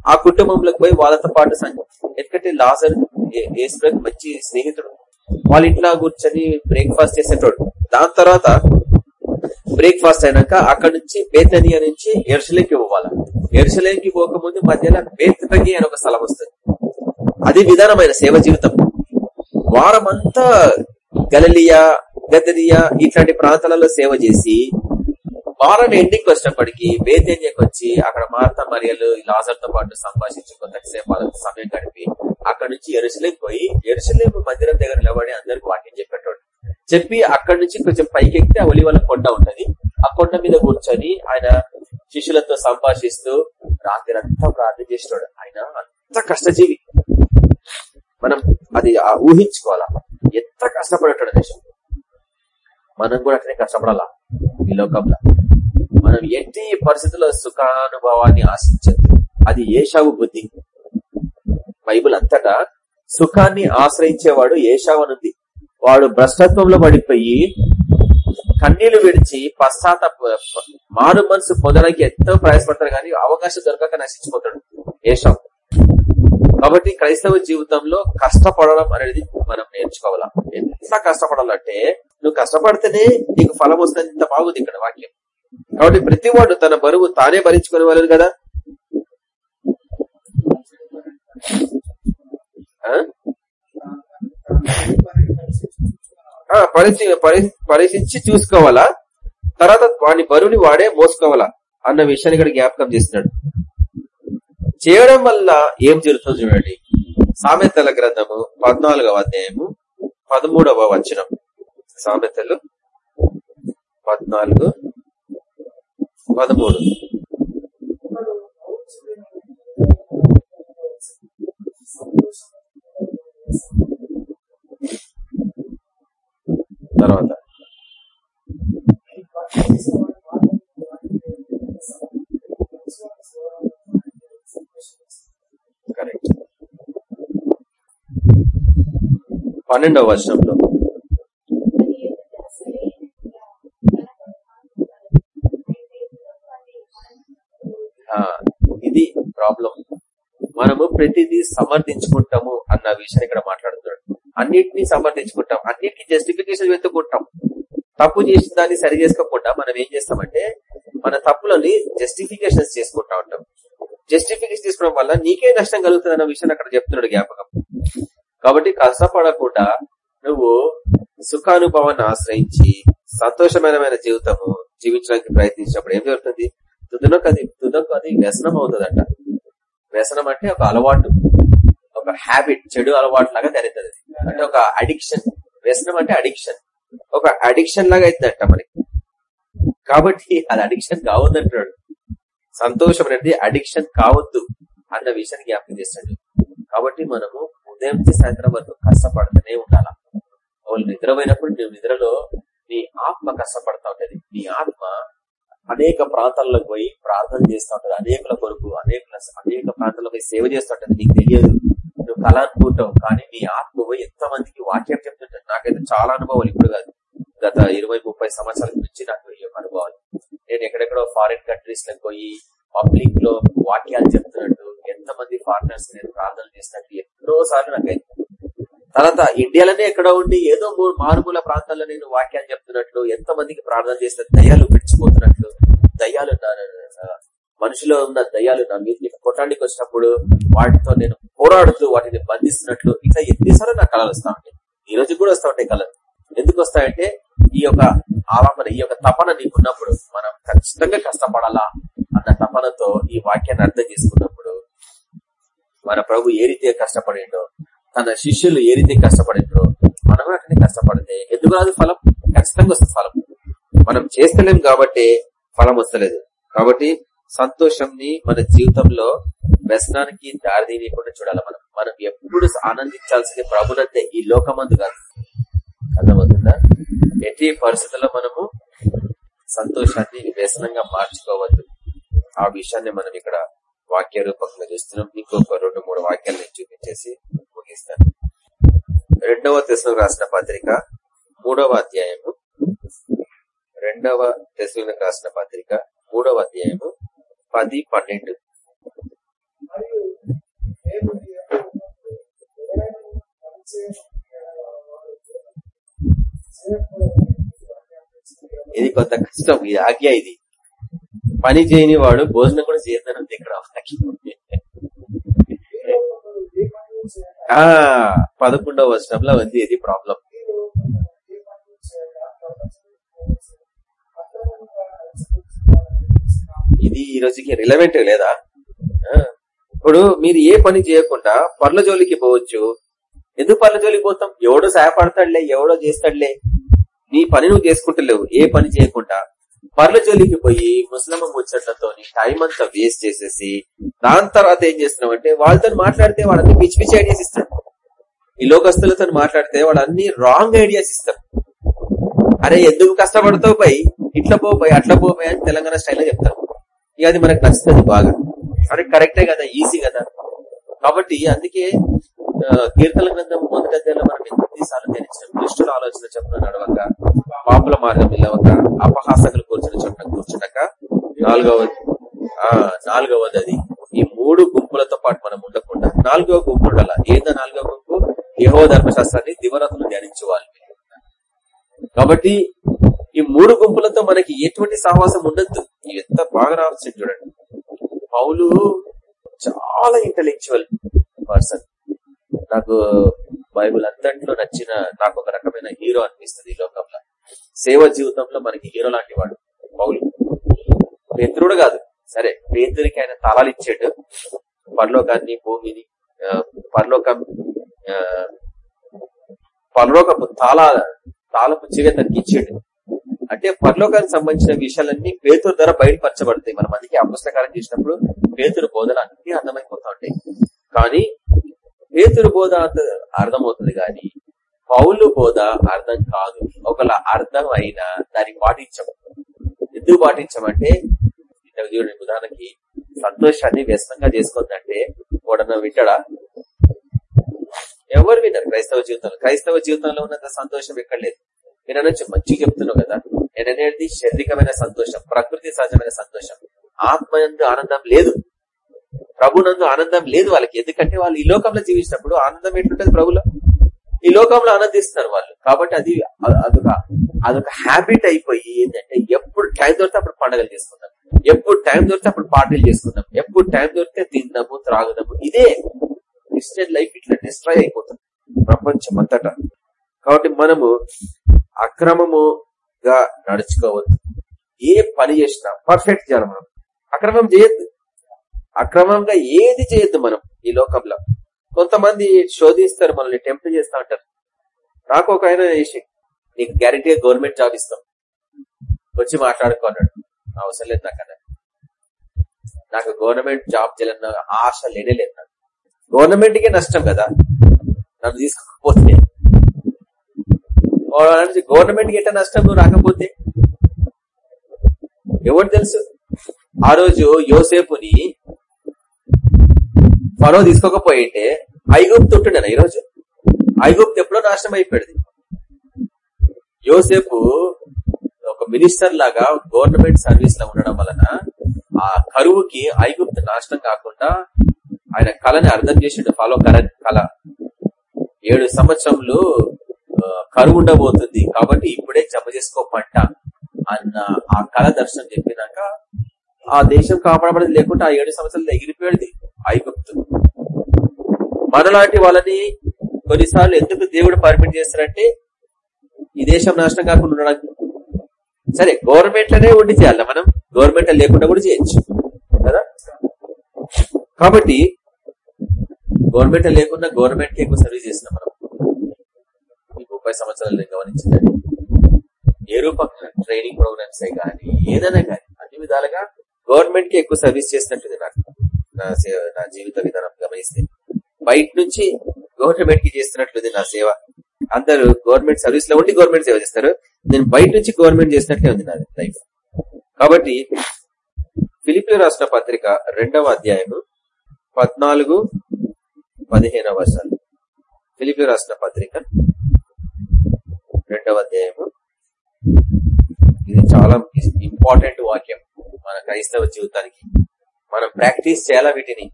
ఆ కుటుంబంలోకి పోయి వాళ్ళతో పాటు ఎందుకంటే లాజర్ ఏసులోకి మంచి స్నేహితుడు. వాళ్ళ ఇంట్లో కూర్చొని బ్రేక్ఫాస్ట్ చేసేటోడు. దాని తర్వాత బ్రేక్ఫాస్ట్ అయినాక అక్కడ నుంచి బేతనియా నుంచి ఎర్షలేకి పోవాలి. ఎర్షలేకి పోకముందు మధ్యలో బేతగి అని ఒక స్థలం వస్తుంది. అది విధానమైన సేవ జీవితం. వారం అంతా గలలియా గదరియా ఇట్లాంటి ప్రాంతాలలో సేవ చేసి వారం ఎండింగ్ వచ్చినప్పటికీ బేతేన్యకి వచ్చి అక్కడ మార్త మరియలు లాజర్తో పాటు సంభాషించి కొంతసేపు సమయం గడిపి అక్కడ నుంచి ఎరుసలేం పోయి ఎరుసలేం మందిరం దగ్గర నిలబడి అందరికి వాక్యం చెప్పేటోడు. చెప్పి అక్కడి నుంచి కొంచెం పైకి ఎక్కితే ఆ ఒలివల కొండ ఉంటది. ఆ కొండ మీద కూర్చొని ఆయన శిష్యులతో సంభాషిస్తూ రాత్రి అంతా ప్రార్థన చేసినాడు ఆయన అంత కష్టజీవి. మనం అది ఊహించుకోవాలా? ఎంత కష్టపడేటాడు దేశం? మనం కూడా అట్లనే కష్టపడాలా? ఈ లోకంలో. మనం ఎట్టి పరిస్థితుల్లో సుఖానుభవాన్ని ఆశించద్దు. అది ఏషావు బుద్ధి. బైబుల్ అంతటా సుఖాన్ని ఆశ్రయించేవాడు ఏషావనుంది వాడు భ్రష్టత్వంలో పడిపోయి కన్నీళ్ళు విడిచి పశ్చాత్త మారు మనసు పొందడానికి ఎంతో ప్రయాసపడతాడు కానీ అవకాశం దొరకక నశించిపోతాడు ఏషావు. కాబట్టి క్రైస్తవ జీవితంలో కష్టపడడం అనేది మనం నేర్చుకోవాలా? ఎంత కష్టపడాలంటే నువ్వు కష్టపడితేనే నీకు ఫలం వస్తుంది ఇంత బాగుంది ఇక్కడ వాక్యం. కాబట్టి ప్రతివాడు తన బరువు తానే భరించుకునేవాళ్ళు కదా? పరీక్షించి చూసుకోవాలా? తర్వాత వాడి బరువుని వాడే మోసుకోవాలా? అన్న విషయాన్ని ఇక్కడ జ్ఞాపకం చేస్తున్నాడు. చేయడం వల్ల ఏం జరుగుతుందో చూడండి. సామెతల గ్రంథము పద్నాలుగవ అధ్యాయము పదమూడవ వచనం. సామెతలు పద్నాలుగు పదమూడు. తర్వాత. కరెక్ట్ పన్నెండవ వర్షంలో ఇది ప్రాబ్లం. మనము ప్రతిదీ సమర్థించుకుంటాము అన్న విషయాన్ని ఇక్కడ మాట్లాడుతున్నాడు. అన్నిటినీ సమర్థించుకుంటాం. అన్నిటికీ జస్టిఫికేషన్ వెతుకుంటాం తప్పు చేసిన దాన్ని సరి చేసుకోకుండా మనం ఏం చేస్తామంటే మన తప్పులని జస్టిఫికేషన్స్ చేసుకుంటా ఉంటాం. జస్టిఫికేషన్ తీసుకోవడం వల్ల నీకే నష్టం కలుగుతుంది అన్న విషయాన్ని అక్కడ చెప్తున్నాడు జ్ఞాపకం. కాబట్టి కష్టపడకుండా నువ్వు సుఖానుభవాన్ని ఆశ్రయించి సంతోషమైన జీవితము జీవించడానికి ప్రయత్నించినప్పుడు ఏం జరుగుతుంది? తుదనకు అది తుదకు అది వ్యసనం అవుతుందంట. వ్యసనం అంటే ఒక అలవాటు ఒక హ్యాబిట్ చెడు అలవాటు లాగా తెరుతుంది అంటే ఒక అడిక్షన్ వ్యసనం అంటే అడిక్షన్ ఒక అడిక్షన్ లాగా అవుతుందంట మనకి. కాబట్టి అది అడిక్షన్ కావద్దంటాడు సంతోషం అనేది అడిక్షన్ కావద్దు అన్న విషయాన్ని జ్ఞాపకం చేస్తాడు. కాబట్టి మనము ఉదయం నుంచి సాయంత్రం వరకు కష్టపడుతూనే ఉండాల? వాళ్ళు నిద్రపోయినప్పుడు నువ్వు నిద్రలో నీ ఆత్మ కష్టపడతా ఉంటది. నీ ఆత్మ అనేక ప్రాంతాల్లోకి పోయి ప్రార్థన చేస్తూ ఉంటుంది. అనేకుల కొరకు అనేకుల అనేక ప్రాంతాల్లో పోయి సేవ చేస్తుంటది నీకు తెలియదు. నువ్వు కళ అనుకుంటావు కానీ నీ ఆత్మ పోయి ఎంత మందికి వాక్యం చెప్తుంటాడు నాకైతే చాలా అనుభవాలు ఇప్పుడు కాదు. గత ఇరవై ముప్పై సంవత్సరాల నుంచి నాకు ఈ యొక్క అనుభవాలు. నేను ఎక్కడెక్కడో ఫారిన్ కంట్రీస్లో పోయి పబ్లిక్లో వాక్యాలు చెప్తున్నట్టు ఎంత మంది ఫారినర్స్ నేను ప్రార్థన చేసినట్టు ఎన్నో సార్లు నాకైతే తర్వాత ఇండియాలోనే ఎక్కడ ఉండి ఏదో మూడు మారుమూల ప్రాంతాల్లో నేను వాక్యాలు చెప్తున్నట్లు ఎంత మందికి ప్రార్థన చేసిన దయ్యాలు విడిచిపోతున్నట్లు దయ్యాలు నా- మనిషిలో ఉన్న దయ్యాలు నా మీద కొట్టడానికి వచ్చినప్పుడు వాటితో నేను పోరాడుతూ వాటిని బంధిస్తున్నట్లు ఇట్లా ఎన్నిసార్లు నా కళలు వస్తా ఉంటాయి. ఈ రోజు కూడా వస్తా ఉంటాయి కళలు. ఎందుకు వస్తాయంటే ఈ యొక్క ఆలాపన ఈ యొక్క తపన నీకున్నప్పుడు మనం ఖచ్చితంగా కష్టపడాలా అన్న తపనతో ఈ వాక్యాన్ని అర్థం చేసుకున్నప్పుడు మన ప్రభు ఏ రీతిగా కష్టపడిండో తన శిష్యులు ఏ రీతి కష్టపడిండ్రో మనం అట్లనే కష్టపడితే ఎందుకు రాదు ఫలం? ఖచ్చితంగా వస్తుంది ఫలం. మనం చేస్తలేం కాబట్టి ఫలం వస్తలేదు. కాబట్టి సంతోషంని మన జీవితంలో వ్యసనానికి దారి తీయకుండా చూడాలి మనం. మనం ఎప్పుడు ఆనందించాల్సింది ప్రభునంతే ఈ లోకమందు కాదు. అర్థమవుతుందా? ఎట్టి పరిస్థితుల్లో మనము సంతోషాన్ని వ్యసనంగా మార్చుకోవద్దు. ఆ విషయాన్ని మనం ఇక్కడ వాక్య రూపకంగా చూస్తున్నాం. ఇంకొక రెండు మూడు వాక్యాలు చూపించేసి ధ్యానిస్తాను రెండవ తెశలో రాసిన పత్రిక మూడవ అధ్యాయము. రెండవ తెశలో రాసిన పత్రిక మూడవ అధ్యాయము పది పన్నెండు. ఇది కొంత కష్టం ఇది ఆజ్ఞ ఇది. పని చేయని వాడు భోజనం కూడా చేయదని ఇక్కడ. ఆ పదకొండవ వచనంలో ఉంది ఇది ప్రాబ్లం ఇది ఈ రోజుకి రిలవెంట్ లేదా? ఆ, ఇప్పుడు మీరు ఏ పని చేయకుండా పర్ల జోలికి పోవచ్చు. ఎందుకు పర్ల జోలికి పోతాం? ఎవడో సహాయపడతాడులే ఎవడో చేస్తాడులే. నీ పని నువ్వు చేసుకుంటలేవు. ఏ పని చేయకుండా. పర్ల జోలికి పోయి ముస్లిం ముచ్చట్లతో టైం అంతా వేస్ట్ చేసేసి దాని తర్వాత ఏం చేస్తున్నావు అంటే వాళ్ళతో మాట్లాడితే వాళ్ళని పిచ్చి పిచ్చి ఐడియాస్ ఇస్తారు. ఈ లోకస్తులతో మాట్లాడితే వాళ్ళు రాంగ్ ఐడియాస్ ఇస్తారు. అరే ఎందుకు కష్టపడతావు పై ఇట్లా పోయి అట్లా పోయి అని తెలంగాణ స్టైల్లో చెప్తారు. ఇక అది మనకు నచ్చుతుంది బాగా. అరే కరెక్టే కదా ఈజీ కదా. కాబట్టి అందుకే కీర్తన గ్రంథం మొదటి అధ్యాయంలో మనం ఎన్నిసార్లు ధ్యానించాం దుష్టుల ఆలోచన చెప్పిన నడవక పాపుల మార్గం నిలవక అపహాసకులు కూర్చుని చెప్పిన కూర్చునక నాలుగవ ఆ నాలుగవది అది ఈ మూడు గుంపులతో పాటు మనం ఉండకుండా నాలుగవ గుంపు ఉండాల? ఏదో నాలుగవ గుంపు? యహో ధర్మశాస్త్రాన్ని జనించి వాళ్ళు కాబట్టి ఈ మూడు గుంపులతో మనకి ఎటువంటి సహవాసం ఉండద్దు. ఎంత బాగా రావచ్చు చూడండి. పౌలు చాలా ఇంటలెక్చువల్ పర్సన్ నాకు బైబుల్ అంతట్లో నచ్చిన నాకు ఒక రకమైన హీరో అనిపిస్తుంది ఈ లోకంలో. సేవ జీవితంలో మనకి హీరో లాంటి వాడు పౌలు. పేతురుడు కాదు. సరే పేతురికి ఆయన తాళాలు ఇచ్చాడు. పరలోకాన్ని భూమిని పరలోకం ఆ, పరలోకపు తాళ తాళపు చెవి తనకి ఇచ్చాడు. అంటే పరలోకానికి సంబంధించిన విషయాలన్నీ పేతురు ధర బయటపరచబడతాయి మనం అందుకే అపుస్తకాలం చేసినప్పుడు పేతురు బోధన అన్ని అర్థమైపోతా ఉంటాయి. కానీ పేతురు బోధ అంత అర్థమవుతుంది కానీ పౌలు బోధ అర్థం కాదు. ఒకవేళ అర్థం అయినా దాన్ని పాటించము. ఎందుకు పాటించమంటే ఇంతకు చూడండి ఉదాహరణకి సంతోషాన్ని వ్యసనంగా చేసుకుందంటే వాడన వింటాడా? ఎవరు విన్నారు క్రైస్తవ జీవితంలో. క్రైస్తవ జీవితంలో ఉన్నంత సంతోషం ఎక్కడ లేదు. నేను అనొచ్చు మంచిగా చెప్తున్నావు కదా నేను అనేది శారీరకమైన సంతోషం ప్రకృతి సహజమైన సంతోషం. ఆత్మ ఆనందం లేదు. ప్రభునందు ఆనందం లేదు వాళ్ళకి. ఎందుకంటే వాళ్ళు ఈ లోకంలో జీవించినప్పుడు ఆనందం ఎట్లుంటది ప్రభులో? ఈ లోకంలో ఆనందిస్తున్నారు వాళ్ళు. కాబట్టి అది అదొక అదొక హ్యాబిట్ అయిపోయి ఏంటంటే ఎప్పుడు టైం దొరికితే అప్పుడు పండుగలు చేసుకుందాం. ఎప్పుడు టైం దొరికితే అప్పుడు పార్టీలు చేసుకుందాం. ఎప్పుడు టైం దొరికితే తిందాము త్రాగుదాము. ఇదే క్రిస్టియన్ లైఫ్ ఇట్లా డిస్ట్రాయ్ అయిపోతుంది ప్రపంచం అంతటా. కాబట్టి మనము అక్రమముగా నడుచుకోవద్దు. ఏ పని చేసినా పర్ఫెక్ట్ చేయాలి మనం. అక్రమం చేయద్దు. అక్రమంగా ఏది చేయొద్దు మనం ఈ లోకంలో. కొంతమంది శోధిస్తారు మనల్ని టెంప్ట్ చేస్తా ఉంటారు. నాకు ఒక ఆయన చేసి నీకు గ్యారంటీగా గవర్నమెంట్ జాబ్ ఇస్తాం. వచ్చి మాట్లాడుకున్నాడు అవసరం లేదు నాకు నాకు గవర్నమెంట్ జాబ్ చేయాలన్న ఆశ లేనే లేదు నాకు. గవర్నమెంట్ కే నష్టం కదా. నన్ను తీసుకోకపోతే. గవర్నమెంట్కి ఎట్లా నష్టం? నువ్వు రాకపోతే. ఎవరు తెలుసు? ఆ రోజు యోసేపుని ఫరో తీసుకోకపోయింటే ఐగుప్తు ఉంటుండేనా ఈరోజు? ఐగుప్తు ఎప్పుడో నాశనం అయిపోయింది. యోసేపు ఒక మినిస్టర్ లాగా గవర్నమెంట్ సర్వీస్లో ఉండడం వలన ఆ కరువుకి ఐగుప్తు నాశనం కాకుండా ఆయన కళని అర్థం చేసిండు. ఫాలో కర కళ. ఏడు సంవత్సరంలో కరువు ఉండబోతుంది కాబట్టి ఇప్పుడే జమ చేసుకో పంట అన్న ఆ కళ దర్శనం చెప్పినాక ఆ దేశం కాపాడబడేది లేకుండా ఆ ఏడు సంవత్సరాలు ఎగిరిపోయేది. ఐగుప్తు. మనలాంటి వాళ్ళని కొన్నిసార్లు ఎందుకు దేవుడు పర్మిట్ చేస్తారంటే ఈ దేశం నాశనం కాకుండా ఉండడానికి. సరే గవర్నమెంట్లనే ఉండి చేయాలి మనం. గవర్నమెంట్ లేకుండా కూడా చేయొచ్చు. కదా? కాబట్టి గవర్నమెంట్ లేకుండా గవర్నమెంట్కి ఎక్కువ సర్వీస్ చేస్తున్నాం మనం. ఈ ముప్పై సంవత్సరాలు నేను ఏ రూపంగా ట్రైనింగ్ ప్రోగ్రామ్స్ కానీ ఏదైనా కానీ అన్ని విధాలుగా గవర్నమెంట్కి ఎక్కువ సర్వీస్ చేసినట్టుంది నాకు. నా సేవ నా జీవిత విధానం గమనిస్తే బయట నుంచి గవర్నమెంట్కి చేస్తున్నట్లుంది నా సేవ. అందరూ గవర్నమెంట్ సర్వీస్లో ఉండి గవర్నమెంట్ సేవ చేస్తారు. నేను బయట నుంచి గవర్నమెంట్ చేసినట్లే ఉంది నాది లైఫ్ కాబట్టి ఫిలిపిలో రాసిన పత్రిక రెండవ అధ్యాయము పద్నాలుగు పదిహేనవ వర్షాలు ఫిలిపిలో రాసిన పత్రిక రెండవ అధ్యాయము. ఇది చాలా ఇంపార్టెంట్ వాక్యం మన క్రైస్తవ జీవితానికి. మనం ప్రాక్టీస్ చేయాలా వీటిని?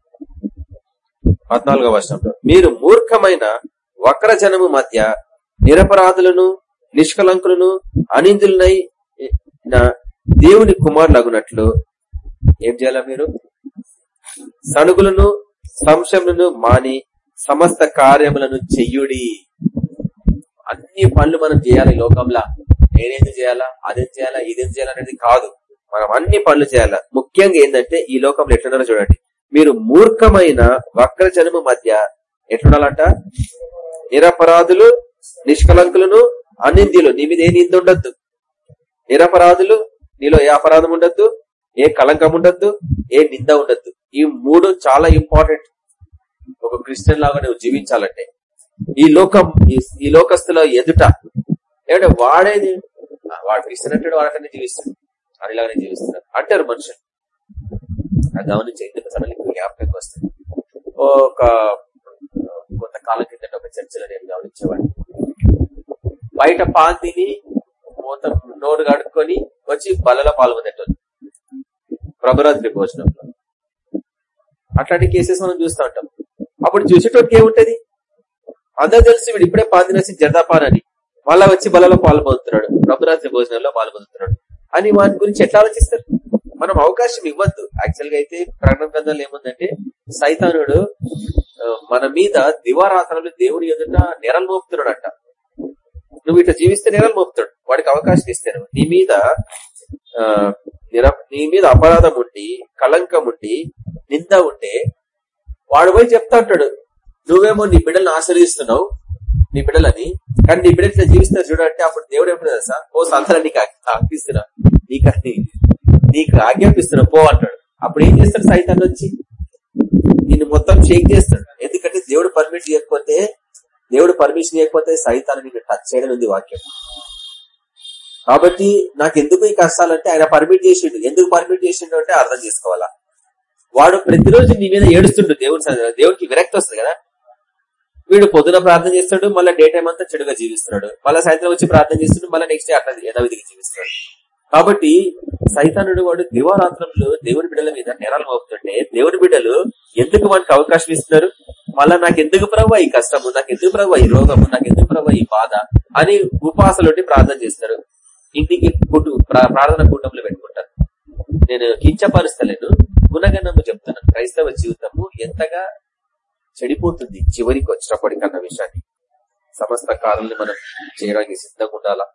పద్నాలుగో వర్షంలో మీరు మూర్ఖమైన వక్రజనము మధ్య నిరపరాధులను నిష్కలంకులను అనిందులనై దేవుని కుమారులగునట్లు ఏం చేయాలా మీరు? సణుగులను సంశములను మాని సమస్త కార్యములను చెయ్యుడి. అన్ని పనులు మనం చేయాలి లోకంలో. నేనేది చేయాలా? అదేం చేయాలా? ఇదేం చేయాలా? అనేది కాదు. మనం అన్ని పనులు చేయాల? ముఖ్యంగా ఏంటంటే ఈ లోకంలో ఎట్లున్నారో చూడండి. మీరు మూర్ఖమైన వక్ర జనము మధ్య ఎట్లుండాలంట నిరపరాధులు నిష్కలంకులను అనింద్యులు. నీ మీద ఏ నింద ఉండద్దు. నిరపరాధులు నీలో ఏ అపరాధం ఉండద్దు ఏ కలంకం ఉండద్దు ఏ నింద ఉండద్దు. ఈ మూడు చాలా ఇంపార్టెంట్ ఒక క్రిస్టియన్ లాగా నువ్వు జీవించాలంటే. ఈ లోకం ఈ- లోకస్తుల ఎదుట. ఏమంటే వాడేది? వాడు క్రిస్టియన్ అంటే వాడటనే జీవిస్తాడు. జీవిస్తాడు అనిలాగానే అంటారు మనుషులు. అది గమనించి ఎందుకు సడన్లీ జ్ఞాపకం వస్తుంది. ఒక కొంతకాలం కిందట ఒక చర్చలో నేను గమనించేవాడిని. బయట పాంతిని మూత నోరు కడుక్కొని వచ్చి బలలో పాల్గొనేటోళ్ళు ప్రభరాత్రి భోజనంలో. అట్లాంటి కేసెస్ మనం చూస్తూ ఉంటాం. అప్పుడు చూసేటోడికి ఏముంటది? అందరూ తెలిసి వీడు ఇప్పుడే పాంతి తినేసి జర్దాపాన్ అని మళ్ళా వచ్చి బలలో పాల్పొందుతున్నాడు ప్రభురాత్రి భోజనంలో పాల్పొందుతున్నాడు అని వాటి గురించి ఎట్లా ఆలోచిస్తారు? మనం అవకాశం ఇవ్వద్దు. యాక్చువల్గా అయితే ప్రకటన గ్రంథంలో ఏముందంటే సైతానుడు మన మీద దివారాత్రలు దేవుని ఎదుట నెరలు అంట నువ్వు ఇట్లా జీవిస్తే నెరలు మోపుతాడు వాడికి అవకాశం ఇస్తాను నీ మీద ఆ, నీ మీద అపరాధం ఉండి కళంకం ఉండి నింద ఉంటే వాడు పోయి చెప్తా ఉంటాడు. నువ్వేమో నీ బిడ్డలను ఆశ్రయిస్తున్నావు. నీ బిడ్డలని కానీ నీ బిడ్డలు ఇట్లా జీవిస్తున్నారు చూడంటే అప్పుడు దేవుడు ఎప్పుడు తెలుసా? ఓ సంతరా నీకు ఆజ్ఞిస్తున్నా నీకు నీకు ఆజ్ఞాపిస్తున్నా పో అంటాడు అప్పుడు ఏం చేస్తాడు సైతాన్ని వచ్చి? నిన్ను మొత్తం షేక్ చేస్తాడు. ఎందుకంటే దేవుడు పర్మిట్ చేయకపోతే దేవుడు పర్మిషన్ ఇవ్వకపోతే సైతాన్ని నీకు టచ్ చేయడం ఉంది వాక్యం. కాబట్టి నాకు ఎందుకు ఈ కష్టాలంటే ఆయన పర్మిట్ చేసిండు. ఎందుకు పర్మిట్ చేసిండు అంటే అర్థం చేసుకోవాలా? వాడు ప్రతిరోజు నీ మీద ఏడుస్తుండు దేవుని దేవుడికి దేవునికి విరక్తి వస్తుంది కదా. వీడు పొద్దున ప్రార్థన చేస్తాడు మళ్ళీ డే టైం అంతా చెడుగా జీవిస్తున్నాడు మళ్ళీ సాయంత్రం వచ్చి ప్రార్థన చేస్తాడు మళ్ళీ నెక్స్ట్ డే అట్లా యథావిధిగా జీవిస్తున్నాడు కాబట్టి సైతానుడు వాడు దివారాత్రంలో దేవుని బిడ్డల మీద నేరాలు మోపుతుంటే దేవుని బిడ్డలు ఎందుకు వానికి అవకాశం ఇస్తున్నారు? మళ్ళా నాకు ఎందుకు ప్రభావ ఈ కష్టము? నాకు ఎందుకు ప్రభావ ఈ రోగము? నాకు ఎందుకు ప్రభావ ఈ బాధ? అని ఉపాసలుండి ప్రార్థన చేస్తారు. ఇంటికి కుటు- ప్రార్థన కూటములు పెట్టుకుంటారు. నేను కించపరుస్తలేను గుణగణము చెప్తాను క్రైస్తవ జీవితము ఎంతగా చెడిపోతుంది. చివరికి వచ్చినప్పటికన్న విషయాన్ని. సమస్త కాలంలో మనం చేయడానికి సిద్ధంగా ఉండాలా?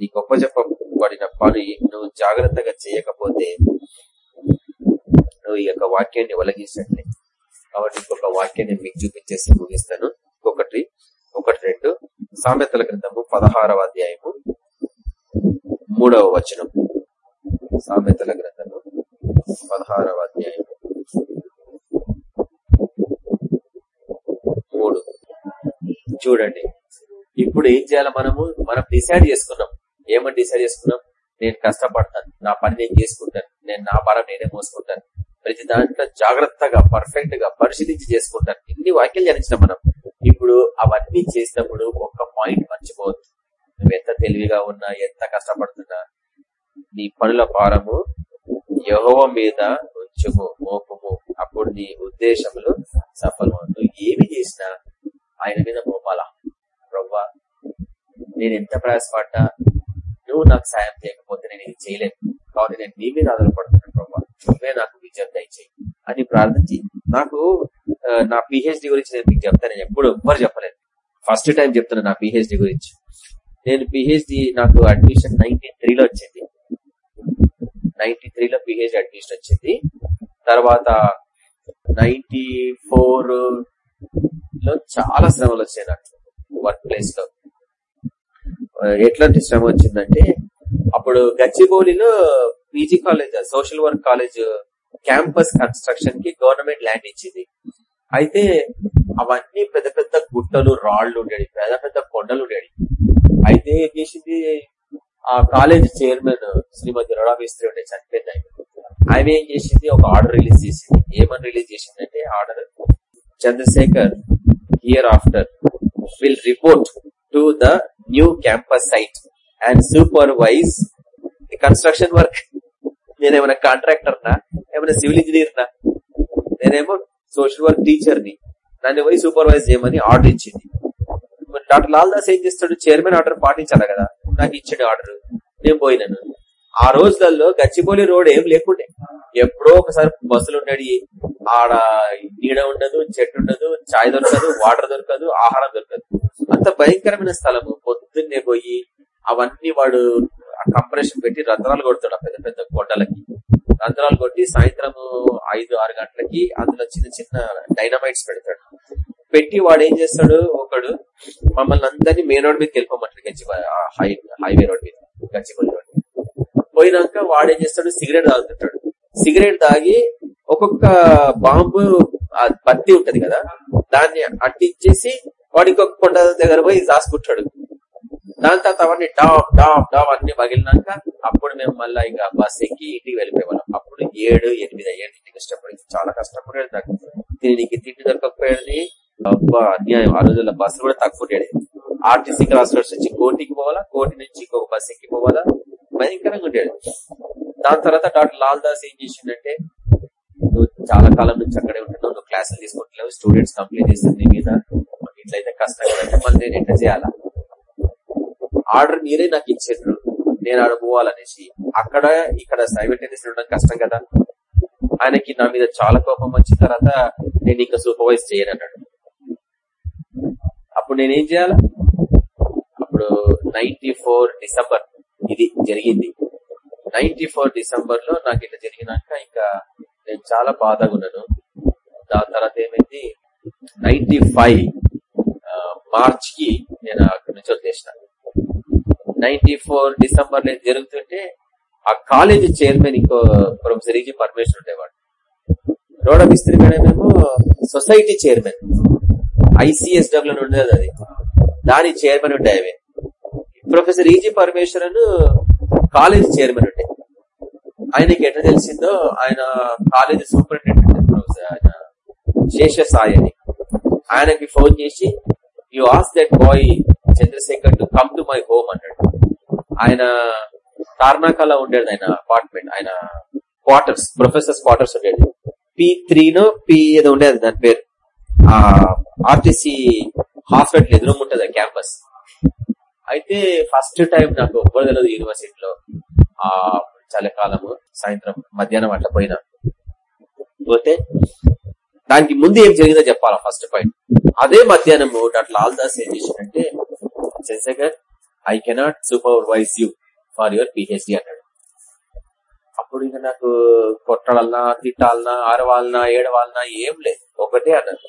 నీ గొప్ప చెప్పబడిన పని నువ్వు జాగ్రత్తగా చేయకపోతే నువ్వు ఈ యొక్క వాక్యాన్ని ఒలగించట్లే. కాబట్టి ఇంకొక వాక్యాన్ని మీకు చూపించేసి ముగిస్తాను. ఒకటి ఒకటి రెండు. సామెతల గ్రంథము పదహారవ అధ్యాయము మూడవ వచనం. సామెతల గ్రంథము పదహారవ అధ్యాయము మూడు చూడండి. ఇప్పుడు ఏం చేయాలి మనము? మనం డిసైడ్ చేసుకున్నాం. ఏమని డిసైడ్ చేసుకున్నాం? నేను కష్టపడతాను. నా పని నేను చేసుకుంటాను. నేను నా భారం నేనే మోసుకుంటాను. ప్రతి దాంట్లో జాగ్రత్తగా పర్ఫెక్ట్గా పరిశీలించి చేసుకుంటాను. ఇన్ని వాక్యాలు జరించిన మనం. ఇప్పుడు అవన్నీ చేసినప్పుడు ఒక్క పాయింట్ మర్చిపోవద్దు. నువ్వు ఎంత తెలివిగా ఉన్నా ఎంత కష్టపడుతున్నా నీ పనుల భారము యహోవ మీద ఉంచుము మోపము. అప్పుడు నీ ఉద్దేశములు సఫలమవుతూ ఏమి చేసినా ఆయన మీద మోపాలా? రవ్వా నేను ఎంత ప్రయాసపడ్డా నువ్వు నాకు సాయం చేయకపోతే నేను ఇది చేయలేను. కాబట్టి నేను నీ మీద ఆధారపడుతున్నాను రవ్వా నువ్వే నాకు విజయం దయచేయి అని ప్రార్థించి నాకు నా పిహెచ్డి గురించి నేను మీకు చెప్తాను. నేను ఎప్పుడు ఎవ్వరు చెప్పలేదు ఫస్ట్ టైం చెప్తున్నా నా పిహెచ్డి గురించి. నేను పిహెచ్డి నాకు అడ్మిషన్ నైన్టీ త్రీలో వచ్చింది. నైన్టీ త్రీలో పిహెచ్డి అడ్మిషన్ వచ్చింది. తర్వాత నైన్టీ ఫోర్లో చాలా శ్రమలు వచ్చాయి నాకు. వర్క్ ప్లేస్లో. ఎట్లాంటి శ్రమ వచ్చిందంటే అప్పుడు గచ్చిబౌలిలో PG college social work college campus కన్స్ట్రక్షన్కి government land ఇచ్చింది. అయితే అవన్నీ పెద్ద పెద్ద గుట్టలు రాళ్ళు ఉండేవి పెద్ద పెద్ద కొండలు ఉండేవి. అయితే ఏం చేసింది? ఆ కాలేజ్ చైర్మన్ శ్రీమతి రడాభిస్త్రి ఉండే చనిపోయింది ఆయన ఆమె ఏం చేసింది? ఒక ఆర్డర్ రిలీజ్ చేసింది. ఏమని రిలీజ్ చేసిందంటే order Chandrasekhar hereafter will report to the new campus site and supervise construction work. నేనేమైనా కాంట్రాక్టర్ నా ఏమైనా సివిల్ ఇంజనీర్ నా నేనేమో సోషల్ వర్క్ టీచర్ని నన్ను పోయి సూపర్వైజ్ చేయమని ఆర్డర్ ఇచ్చింది. డాక్టర్ లాల్ దాస్ ఏం చేస్తాడు? చైర్మన్ ఆర్డర్ పాటించాలి కదా? నాకు ఇచ్చాడు ఆర్డర్. నేను పోయినాను. ఆ రోజులలో గచ్చిబౌలి రోడ్ ఏం లేకుండే. ఎప్పుడో ఒకసారి బస్సులు ఉండేది ఆడ నీడ ఉండదు చెట్టు ఉండదు చాయ్ దొరకదు వాటర్ దొరకదు ఆహారం దొరకదు. అంత భయంకరమైన స్థలము. పొద్దున్నే పోయి అవన్నీ వాడు కంప్రెషన్ పెట్టి రంధ్రాలు కొడతాడు ఆ పెద్ద పెద్ద కొండలకి. రంధ్రాలు కొట్టి సాయంత్రం ఐదు ఆరు గంటలకి అందులో చిన్న చిన్న డైనమైట్స్ పెడతాడు. పెట్టి వాడు ఏం చేస్తాడు? ఒకడు మమ్మల్ని అందరినీ మెయిన్ రోడ్ మీదకి వెళ్ళిపోమంటాడు గచ్చి హైవే రోడ్ మీద గచ్చిబౌలి రోడ్. పోయినాక వాడు ఏం చేస్తాడు? సిగరెట్ తాగుతుంటాడు. సిగరెట్ తాగి ఒక్కొక్క బాంబు బత్తి ఉంటది కదా దాన్ని అట్టించేసి వాడు ఇంకొక కొండ దగ్గర పోయి దాచుకుంటాడు. దాని తర్వాత అవన్నీ టాప్ టాప్ టాప్ అన్ని పగిలినాక అప్పుడు మేము మళ్ళీ ఇంకా బస్ ఎక్కి ఇంటికి వెళ్ళిపోయేవాళ్ళం. అప్పుడు ఏడు ఎనిమిది అయ్యాడు ఇంటికి కష్టపడి చాలా కష్టపడేది నాకు. దీనికి తిండి దొరకకపోయేది. అన్యాయం. ఆ రోజుల్లో బస్సులు కూడా తక్కువ ఉండేది. ఆర్టీసీ క్రాస్ నుంచి కోటికి పోవాలా? కోటి నుంచి ఇంకొక బస్ ఎక్కి పోవాలా? భయంకరంగా ఉండేది. దాని తర్వాత డాక్టర్ లాల్ దాస్ ఏం చేసిందంటే నువ్వు చాలా కాలం నుంచి అక్కడే ఉంటున్నావు నువ్వు క్లాసులు తీసుకుంటలేవు స్టూడెంట్స్ కంప్లీట్ చేస్తుంది నీ మీద ఇట్లయితే కష్టం కదంటే మళ్ళీ నేను ఎట్లా చేయాలా? ఆర్డర్ మీరే నాకు ఇచ్చిండ్రు నేను ఆడ పోవాలనేసి అక్కడ ఇక్కడ సైమల్టేనియస్ ఉండడం కష్టం కదా. ఆయనకి నా మీద చాలా కోపం వచ్చిన తర్వాత నేను ఇంకా సూపర్వైజ్ చేయను అన్నాడు. అప్పుడు నేనేం చేయాలా? అప్పుడు నైన్టీ ఫోర్ డిసెంబర్ ఇది జరిగింది. నైన్టీ ఫోర్ డిసెంబర్లో నాకు ఇట్లా జరిగినాక ఇంకా నేను చాలా బాధగా ఉన్నాను. దాని తర్వాత ఏమైంది? నైన్టీ ఫైవ్ మార్చ్కి నేను అక్కడి నుంచి వదిలేసిన. నైన్టీ ఫోర్ డిసెంబర్లో జరుగుతుంటే ఆ కాలేజీ చైర్మన్ ఇంకో ప్రొఫెసర్ ఈజీ పరమేశ్వర్ ఉండేవాడు. రోడ మిస్త్రి మేడమేమో సొసైటీ చైర్మన్. ఐసిఎస్ డబ్ల్యూ ఉండేది అది. దాని చైర్మన్ ఉండే professor E G Parameshwaran college chairman ఉండే. ఆయనకి ఎట్లా తెలిసిందో ఆయన కాలేజ్ సూపరింటెండెంట్ ప్రొఫెసర్ ఆయన శేష సాయి అని ఆయనకి ఫోన్ చేసి you ask that boy Chandrasekhar to come to my home అన్నాడు. ఆయన తార్నాకలో ఉండేది ఆయన అపార్ట్మెంట్ ఆయన క్వార్టర్స్ ప్రొఫెసర్స్ క్వార్టర్స్ ఉండేది. పి త్రీనో పి ఏదో ఉండేది దాని పేరు. ఆ ఆర్టీసీ హాస్పిటల్ ఎదురు ఉంటది క్యాంపస్. అయితే ఫస్ట్ టైం నాకు ఒక్కరు తెలియదు యూనివర్సిటీలో ఆ చలికాలము సాయంత్రం మధ్యాహ్నం అట్లా పోయినా. పోతే దానికి ముందు ఏం జరిగిందో చెప్పాలా ఫస్ట్ పాయింట్ అదే మధ్యాహ్నం డాక్టర్ లాల్ దాస్ ఏం చేసిందంటే Chandrasekhar I cannot supervise you for your PhD అన్నాడు. అప్పుడు ఇంకా నాకు కొట్టడాలనా తిట్టాలనా ఆరవాలనా ఏడవాలనా ఏం లేదు. ఒకటే అన్నాడు.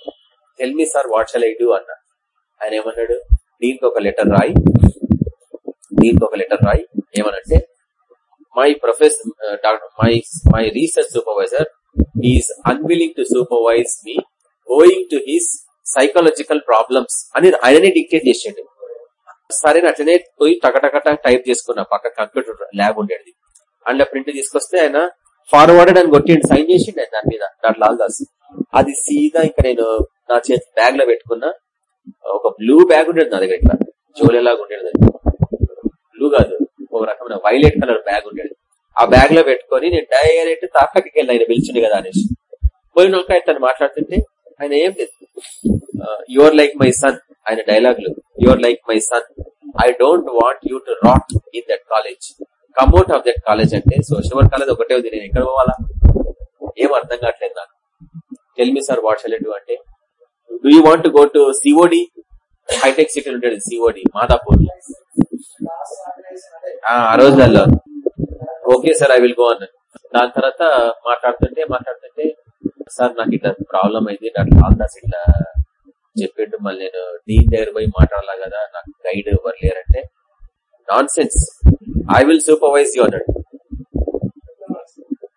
Tell me sir what shall I do అన్నా. ఆయన ఏమన్నాడు దీనికి ఒక లెటర్ రాయి దీనికి ఒక లెటర్ రాయి. ఏమనంటే my professor doctor my my research supervisor is unwilling to supervise me owing to his psychological problems అని ఆయననే డిక్టేట్ చేసిండు. సరే అట్లనే పోయి టకటకట టైప్ చేసుకున్నా. పక్క కంప్యూటర్ ల్యాబ్ ఉండేది. అండ్ ప్రింట్ తీసుకొస్తే ఆయన ఫార్వర్డ్ అని కొట్టిండు. సైన్ చేసిండు ఆయన దాని మీద. దాంట్లో లాల్ దాస్. అది సీదా ఇంకా నేను నా చేతి బ్యాగ్లో పెట్టుకున్నా. ఒక బ్లూ బ్యాగ్ ఉండేది నా దగ్గర ఇట్లా జోలేలాగా ఉండేది బ్లూ కాదు. ఒక రకమైన వైలెట్ కలర్ బ్యాగ్ ఉండేది. ఆ బ్యాగ్లో పెట్టుకొని నేను డైరెక్ట్ తాకట్టుకి వెళ్ళి. ఆయన పిలిచిండు కదా అనేసి. పోయినాక ఆయన తను మాట్లాడుతుంటే ఆయన ఏం లేదు. యువర్ లైక్ మై సన్ ఆయన డైలాగులు your like my son I don't want you to rot in that college come out of that college అంటే సో సోషల్ కాలేజ్ ఒకటే ఉంది. నేను ఎక్కడ పోవాలా? ఏం అర్థం కావట్లేదు నాకు. Tell me sir what shall అంటే do you want go to COD hitech City ఉండేది సిఓడి మాదాపూర్. ఆ ఆ రోజులలో. Okay sir I will go అన్నాను దాని తర్వాత మాట్లాడుతుంటే మాట్లాడుతుంటే సార్ నాకు ఇట్లా ప్రాబ్లం అయింది. నాకు ఆల్దాస్ ఇట్లా చెప్పిండు మళ్ళీ నేను డీన్ దగ్గర పోయి మాట్లాడాలా కదా. నాకు గైడ్ ఎవరు లేరంటే nonsense I will supervise you అన్నాడు.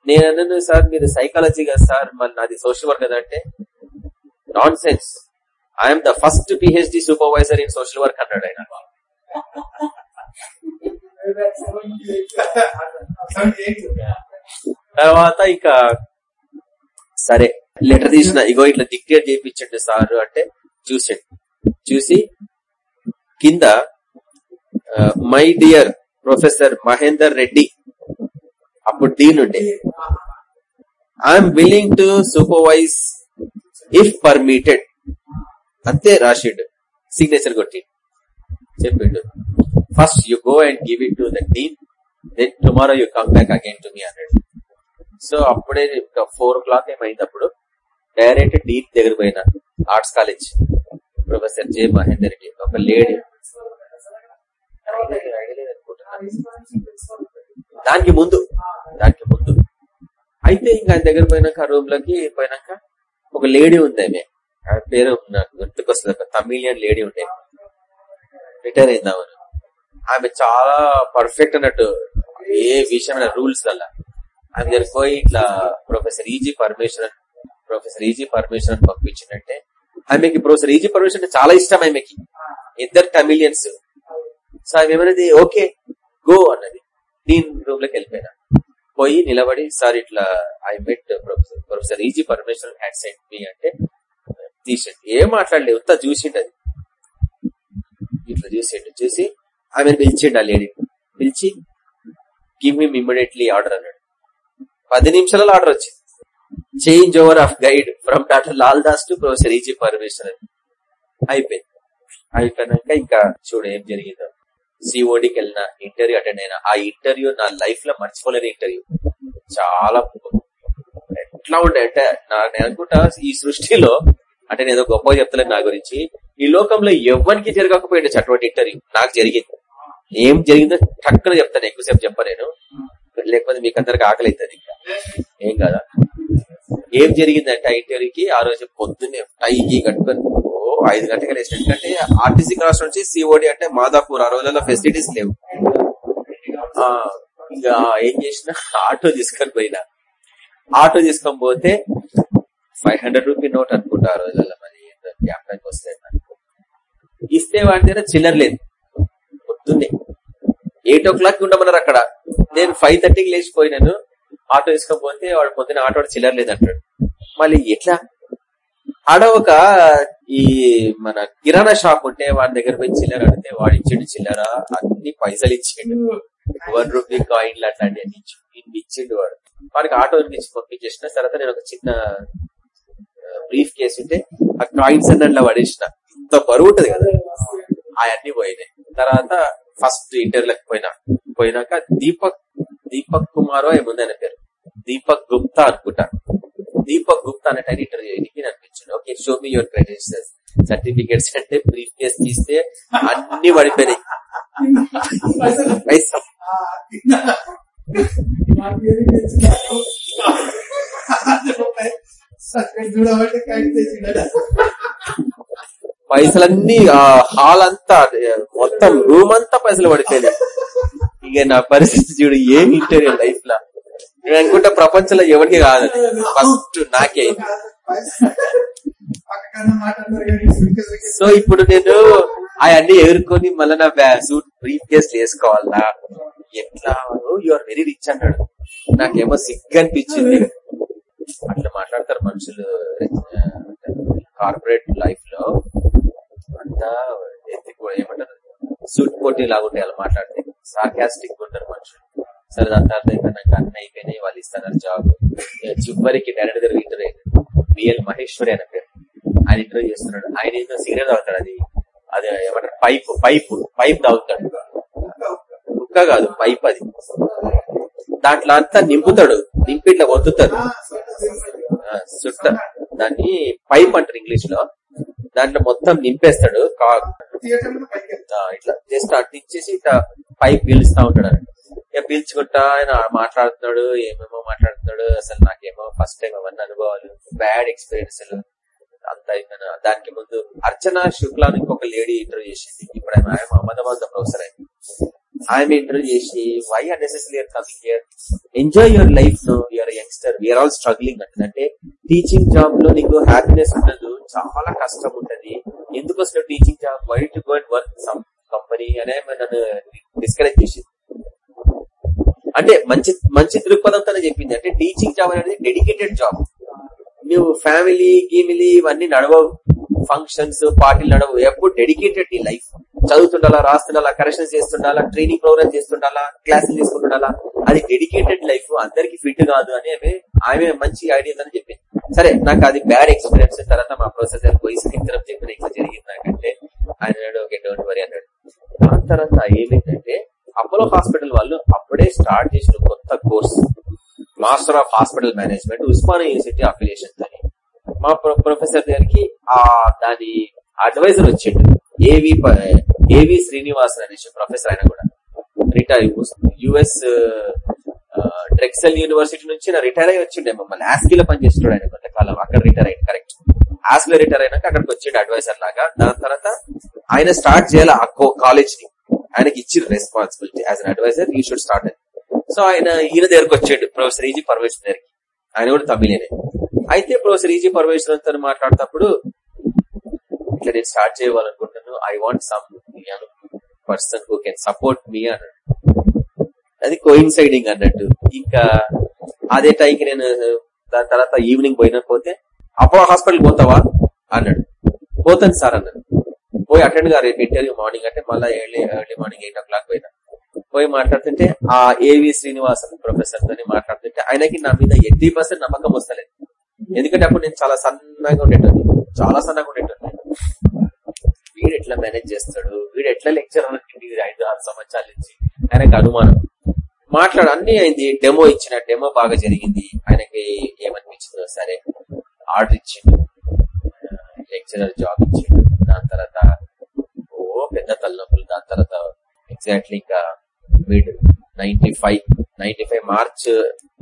నేను అన్నాను సార్ మీరు సైకాలజీ కదా సార్ మళ్ళీ నాది సోషల్ వర్క్ కదా అంటే nonsense I'm the first PhD supervisor in social work అన్నాడు ఆయన. తర్వాత ఇక సరే లెటర్ తీసిన ఇగో ఇట్లా డిక్లేర్ చేయించండి సార్ అంటే చూసండి చూసి కింద my dear professor Mahender Reddy అప్పుడు డీన్ ఉండే. I'm willing to supervise if permitted. అంతే రాసిండు. సిగ్నేచర్ కొట్టి చెప్పిండు. First you go and give it to the dean then tomorrow you come back again to me అన్నాడు సో అప్పుడే ఫోర్ ఓ క్లాక్ ఏమైంది అప్పుడు డైరెక్ట్ డీన్ దగ్గర పోయిన. Arts college professor J Mahender Reddy ఒక లేడీ దానికి ముందు దానికి ముందు. అయితే ఇంకా ఆయన దగ్గర పోయినాక రూమ్లోకి పోయినాక ఒక లేడీ ఉంది ఆమె. ఆ పేరు నాకు గుర్తుకొస్తుంది ఒక తమిళియన్ లేడీ ఉండే. రిటైర్ అయిందామని ఆమె చాలా పర్ఫెక్ట్ అన్నట్టు ఏ విషయమైన రూల్స్ అలా ఆమె దగ్గర పోయి ఇట్లా professor EG Parameswaran professor EG Parameswaran పంపించినట్టే ఆమెకి ప్రొఫెసర్ ఈజీ పరమేశ్వరన్ అంటే చాలా ఇష్టం ఆమెకి. ఇద్దరు టమిలియన్స్ సో ఆమె ఏమన్నది ఓకే గో అన్నది. నేను రూమ్లోకి వెళ్ళిపోయినా. పోయి నిలబడి సార్ ఇట్లా I met professor professor EG Parameswaran had sent me అంటే తీసిండు ఏం మాట్లాడలేదు ఉత్తా చూసిండు అది ఇట్లా చూసిండు చూసి ఆమెను పిలిచిండు ఆ లేడీ పిలిచి గివ్ హిమ్ ఇమ్మీడియట్లీ ఆర్డర్ అన్నాడు. పది నిమిషాలలో ఆర్డర్ వచ్చింది. Change over of guide from doctor Lal Das to professor EG Parameswaran. అయిపోయింది. అయిపోయినాక ఇంకా చూడు ఏం జరిగిందో. సిఓడికి వెళ్ళిన ఇంటర్వ్యూ అటెండ్ అయినా ఆ ఇంటర్వ్యూ నా లైఫ్లో మర్చిపోలేని ఇంటర్వ్యూ. చాలా ఎట్లా ఉండే? అంటే నా నేను అనుకుంటా ఈ సృష్టిలో అంటే నేను ఏదో గొప్ప చెప్తలేదు నా గురించి. ఈ లోకంలో ఎవరికి జరగకపోయింది అటువంటి ఇంటర్వ్యూ? నాకు జరిగింది. ఏం జరిగిందో టక్కున చెప్తాను ఎక్కువసేపు చెప్పలేను లేకపోతే మీకు అందరికి ఆకలి అవుతుంది ఇంకా. ఏం కదా? ఏం జరిగిందంటే ఇంటర్వ్యూకి ఆ రోజు పొద్దున్నే టైకి కట్టుకొని ఓ ఐదు గంటలకు లేచి ఎందుకంటే ఆర్టీసీ క్రాస్ నుంచి సిఓడి అంటే మాదాపూర్ ఆ రోజుల్లో ఫెసిలిటీస్ లేవు. ఆ ఇంకా ఏం చేసిన? ఆటో తీసుకొని పోయినా. ఆటో తీసుకొని పోతే ఫైవ్ హండ్రెడ్ రూపీ నోట్ అనుకుంటా ఆ రోజుల్లో మరి జ్ఞాపకానికి వస్తే ఇస్తే వాడి దగ్గర చిల్లర లేదు. పొద్దున్నే ఎయిట్ ఓ క్లాక్ ఉండమన్నారు అక్కడ. నేను ఫైవ్ థర్టీకి లేచిపోయినాను. ఆటో తీసుకపోతే వాడు పొద్దున్న ఆటో చిల్లర లేదంటాడు మళ్ళీ ఎట్లా? ఆడ ఒక ఈ మన కిరాణా షాప్ ఉంటే వాడి దగ్గర పోయి చిల్లర అడిగితే వాడు ఇచ్చిండు చిల్లర అన్ని పైసలు ఇచ్చిండు. వన్ రూపీ కాయిన్లు అట్లాంటి అన్ని ఇన్ని ఇచ్చిండు వాడు. వాడికి ఆటో నుంచి పంపించేసిన తర్వాత నేను ఒక చిన్న బ్రీఫ్ కేసు ఉంటే ఆ కాయిన్స్ అన్నట్లా పడేసిన. ఇంత బరువు ఉంటది కదా. అవన్నీ పోయినాయి. తర్వాత ఫస్ట్ ఇంటర్వ్యూలకు పోయినా. పోయినాక దీపక్ దీపక్ కుమారో ఏముంది ఆయన పేరు. దీపక్ గుప్తా అనుకుంటా. దీపక్ గుప్తా అనే టైం ఇంటర్వ్యూ అనిపించింది okay show me your credentials certificates అంటే బ్రీఫ్ కేస్ తీస్తే అన్ని పడిపోయినాయి. *laughs* చూడబట్టి పైసలన్నీ ఆ హాల్ అంతా మొత్తం రూమ్ అంతా పైసలు పడిపోయినాయి. ఇక నా పరిస్థితి చూడు ఏం ఇంటర్ లైఫ్ లా. నేను అనుకుంటా ప్రపంచంలో ఎవరికి కాదు ఫస్ట్ నాకే. సో ఇప్పుడు నేను అవన్నీ ఎదుర్కొని మళ్ళీ నా సూట్ బ్రీఫ్ కేస్ వేసుకోవాలా? ఎట్లా? యు ఆర్ వెరీ రిచ్ అన్నాడు నాకేమో సిగ్గు అనిపించింది. అట్లా మాట్లాడతారు మనుషులు. కార్పొరేట్ లైఫ్ లో అంతా ఎత్తి ఏమంటారు? సూట్ పోటీ లాగా ఉంటాయి అలా మాట్లాడితే సార్కాస్టిక్ ఉంటారు మనుషులు. సరే దాని తర్వాత ఇంకా నాకు అయిపోయినాయి వాళ్ళు ఇస్తున్నారు జాబ్ చివరికి డైరెక్ట్ దగ్గర ఇంటర్వ్యూ బిఎల్ మహేశ్వరి అనే పేరు. ఆయన ఇంటర్వ్యూ చేస్తున్నాడు. ఆయన ఏదో సిగరెట్ తాగుతాడు అది అది ఏమంటారు? పైప్ పైప్ పైప్ తాగుతాడు. కుక్క కాదు పైప్ అది. దాంట్లో అంతా నింపుతాడు నింపి ఇట్లా వద్దుతారు చుట్ట దాన్ని పైప్ అంటారు ఇంగ్లీష్లో దాంట్లో మొత్తం నింపేస్తాడు. ఇట్లా జస్ట్ అటు ఇచ్చేసి ఇట్లా పైప్ పీలుస్తా ఉంటాడు ఆయన ఇక పీల్చుకుంటా ఆయన మాట్లాడుతున్నాడు ఏమేమో మాట్లాడుతున్నాడు. అసలు నాకేమో ఫస్ట్ టైం అవన్నీ అనుభవాలు బ్యాడ్ ఎక్స్పీరియన్స్ అంత దానికి ముందు అర్చన శుక్లా ఇంకొక లేడీ ఇంటర్వ్యూ చేసింది. ఇప్పుడు ఆమె ఆమె అహ్మదాబాద్లో ప్రొఫెసర్ అయింది ఆమె ఇంటర్వ్యూ చేసి why unnecessary are coming here enjoy your life no your youngster we're all struggling అంటే అంటే టీచింగ్ జాబ్లో నీకు హ్యాపీనెస్ ఉండదు. చాలా కష్టం ఉంటది ఎందుకు అసలు teaching job why to go and work some company అనే నన్ను డిస్కరేజ్ చేసింది. అంటే మంచి మంచి దృక్పథంతో చెప్పింది. అంటే టీచింగ్ జాబ్ అనేది డెడికేటెడ్ జాబ్ నువ్వు ఫ్యామిలీ గీమిలీ ఇవన్నీ నడవవు. ఫంక్షన్స్ పార్టీలు నడవవు. ఎప్పుడు డెడికేటెడ్ నీ లైఫ్ చదువుతుండాలా రాస్తుండాలా కరెక్షన్స్ చేస్తుండాలా ట్రైనింగ్ ప్రోగ్రామ్ చేస్తుండాలా క్లాసులు తీసుకుంటుండాలా. అది డెడికేటెడ్ లైఫ్ అందరికి ఫిట్ కాదు అని ఆమె ఆమె మంచి ఐడియా అని చెప్పింది. సరే నాకు అది బ్యాడ్ ఎక్స్పీరియన్స్ తర్వాత మా ప్రొఫెసర్ పోయి సాయంత్రం చెప్పిన ఇట్లా జరిగింది నాకంటే. ఆయన అన్నాడు ఓకే డోంట్ వరీ అన్నాడు. దాని తర్వాత ఏమైందంటే అపోలో హాస్పిటల్ వాళ్ళు అప్పుడే స్టార్ట్ చేసిన కొత్త course master of hospital management Osmania university affiliation అని. మా ప్రొ- ప్రొఫెసర్ గారికి ఆ దాని అడ్వైజర్ వచ్చిండు ఏవి ఏవి శ్రీనివాసన్ అనేసి ప్రొఫెసర్ ఆయన కూడా. రిటైర్ యుఎస్ డ్రెక్సెల్ యూనివర్సిటీ నుంచి నా రిటైర్ అయ్యి వచ్చిండే మమ్మల్ని. ఆస్కీలో పనిచేస్తున్నాడు ఆయన కొంతకాలం. అక్కడ రిటైర్ అయ్యింది కరెక్ట్ ఆస్లో రిటైర్ అయినాక అక్కడికి వచ్చిండు అడ్వైజర్ లాగా. దాని తర్వాత ఆయన స్టార్ట్ చేయాలి ఆ కాలేజ్ని. ఆయనకి ఇచ్చిన responsibility as an advisor you should start so ఆయన ఈయన దగ్గరకు వచ్చాడు ప్రొఫెసర్ ఈజీ పర్వేషన్ దగ్గరికి. ఆయన కూడా తమిళనే. అయితే ప్రొఫెసర్ ఈజీ పర్వేషన్తో మాట్లాడేటప్పుడు ఇట్లా నేను స్టార్ట్ చేయాలనుకుంటున్నాను I want some person who can support me అన్నాడు. అది కోయిన్సైడింగ్ అన్నట్టు. ఇంకా అదే టైంకి నేను దాని తర్వాత ఈవినింగ్ పోయినా పోతే అపోలో హాస్పిటల్ పోతావా? అన్నాడు. పోతాను సార్ అన్నాడు. పోయి అటెండ్గా రేపు ఇంటర్వ్యూ మార్నింగ్ అంటే మళ్ళీ early early morning eight o'clock పోయినా. పోయి మాట్లాడుతుంటే ఆ ఏవి శ్రీనివాసన్ ప్రొఫెసర్ తోని మాట్లాడుతుంటే ఆయనకి నా మీద ఎయిటీ పర్సెంట్ నమ్మకం వస్తలేదు. ఎందుకంటే అప్పుడు నేను చాలా సన్నగా ఉండేటండి చాలా సన్నగా ఉండేటండి వీడు ఎట్లా మేనేజ్ చేస్తాడు? వీడు ఎట్లా లెక్చర్ ఐదు ఆరు సంవత్సరాల నుంచి ఆయనకు అనుమానం. మాట్లాడు అన్ని అయింది. డెమో ఇచ్చిన డెమో బాగా జరిగింది. ఆయనకి ఏమనిపించిందో సరే ఆర్డర్ ఇచ్చిండు. లెక్చరర్ జాబ్ ఇచ్చిండు. దాని తర్వాత ఓ పెద్ద తలనొప్పులు. దాని తర్వాత ఎగ్జాక్ట్లీ ఇంకా mid ninety five ninety five March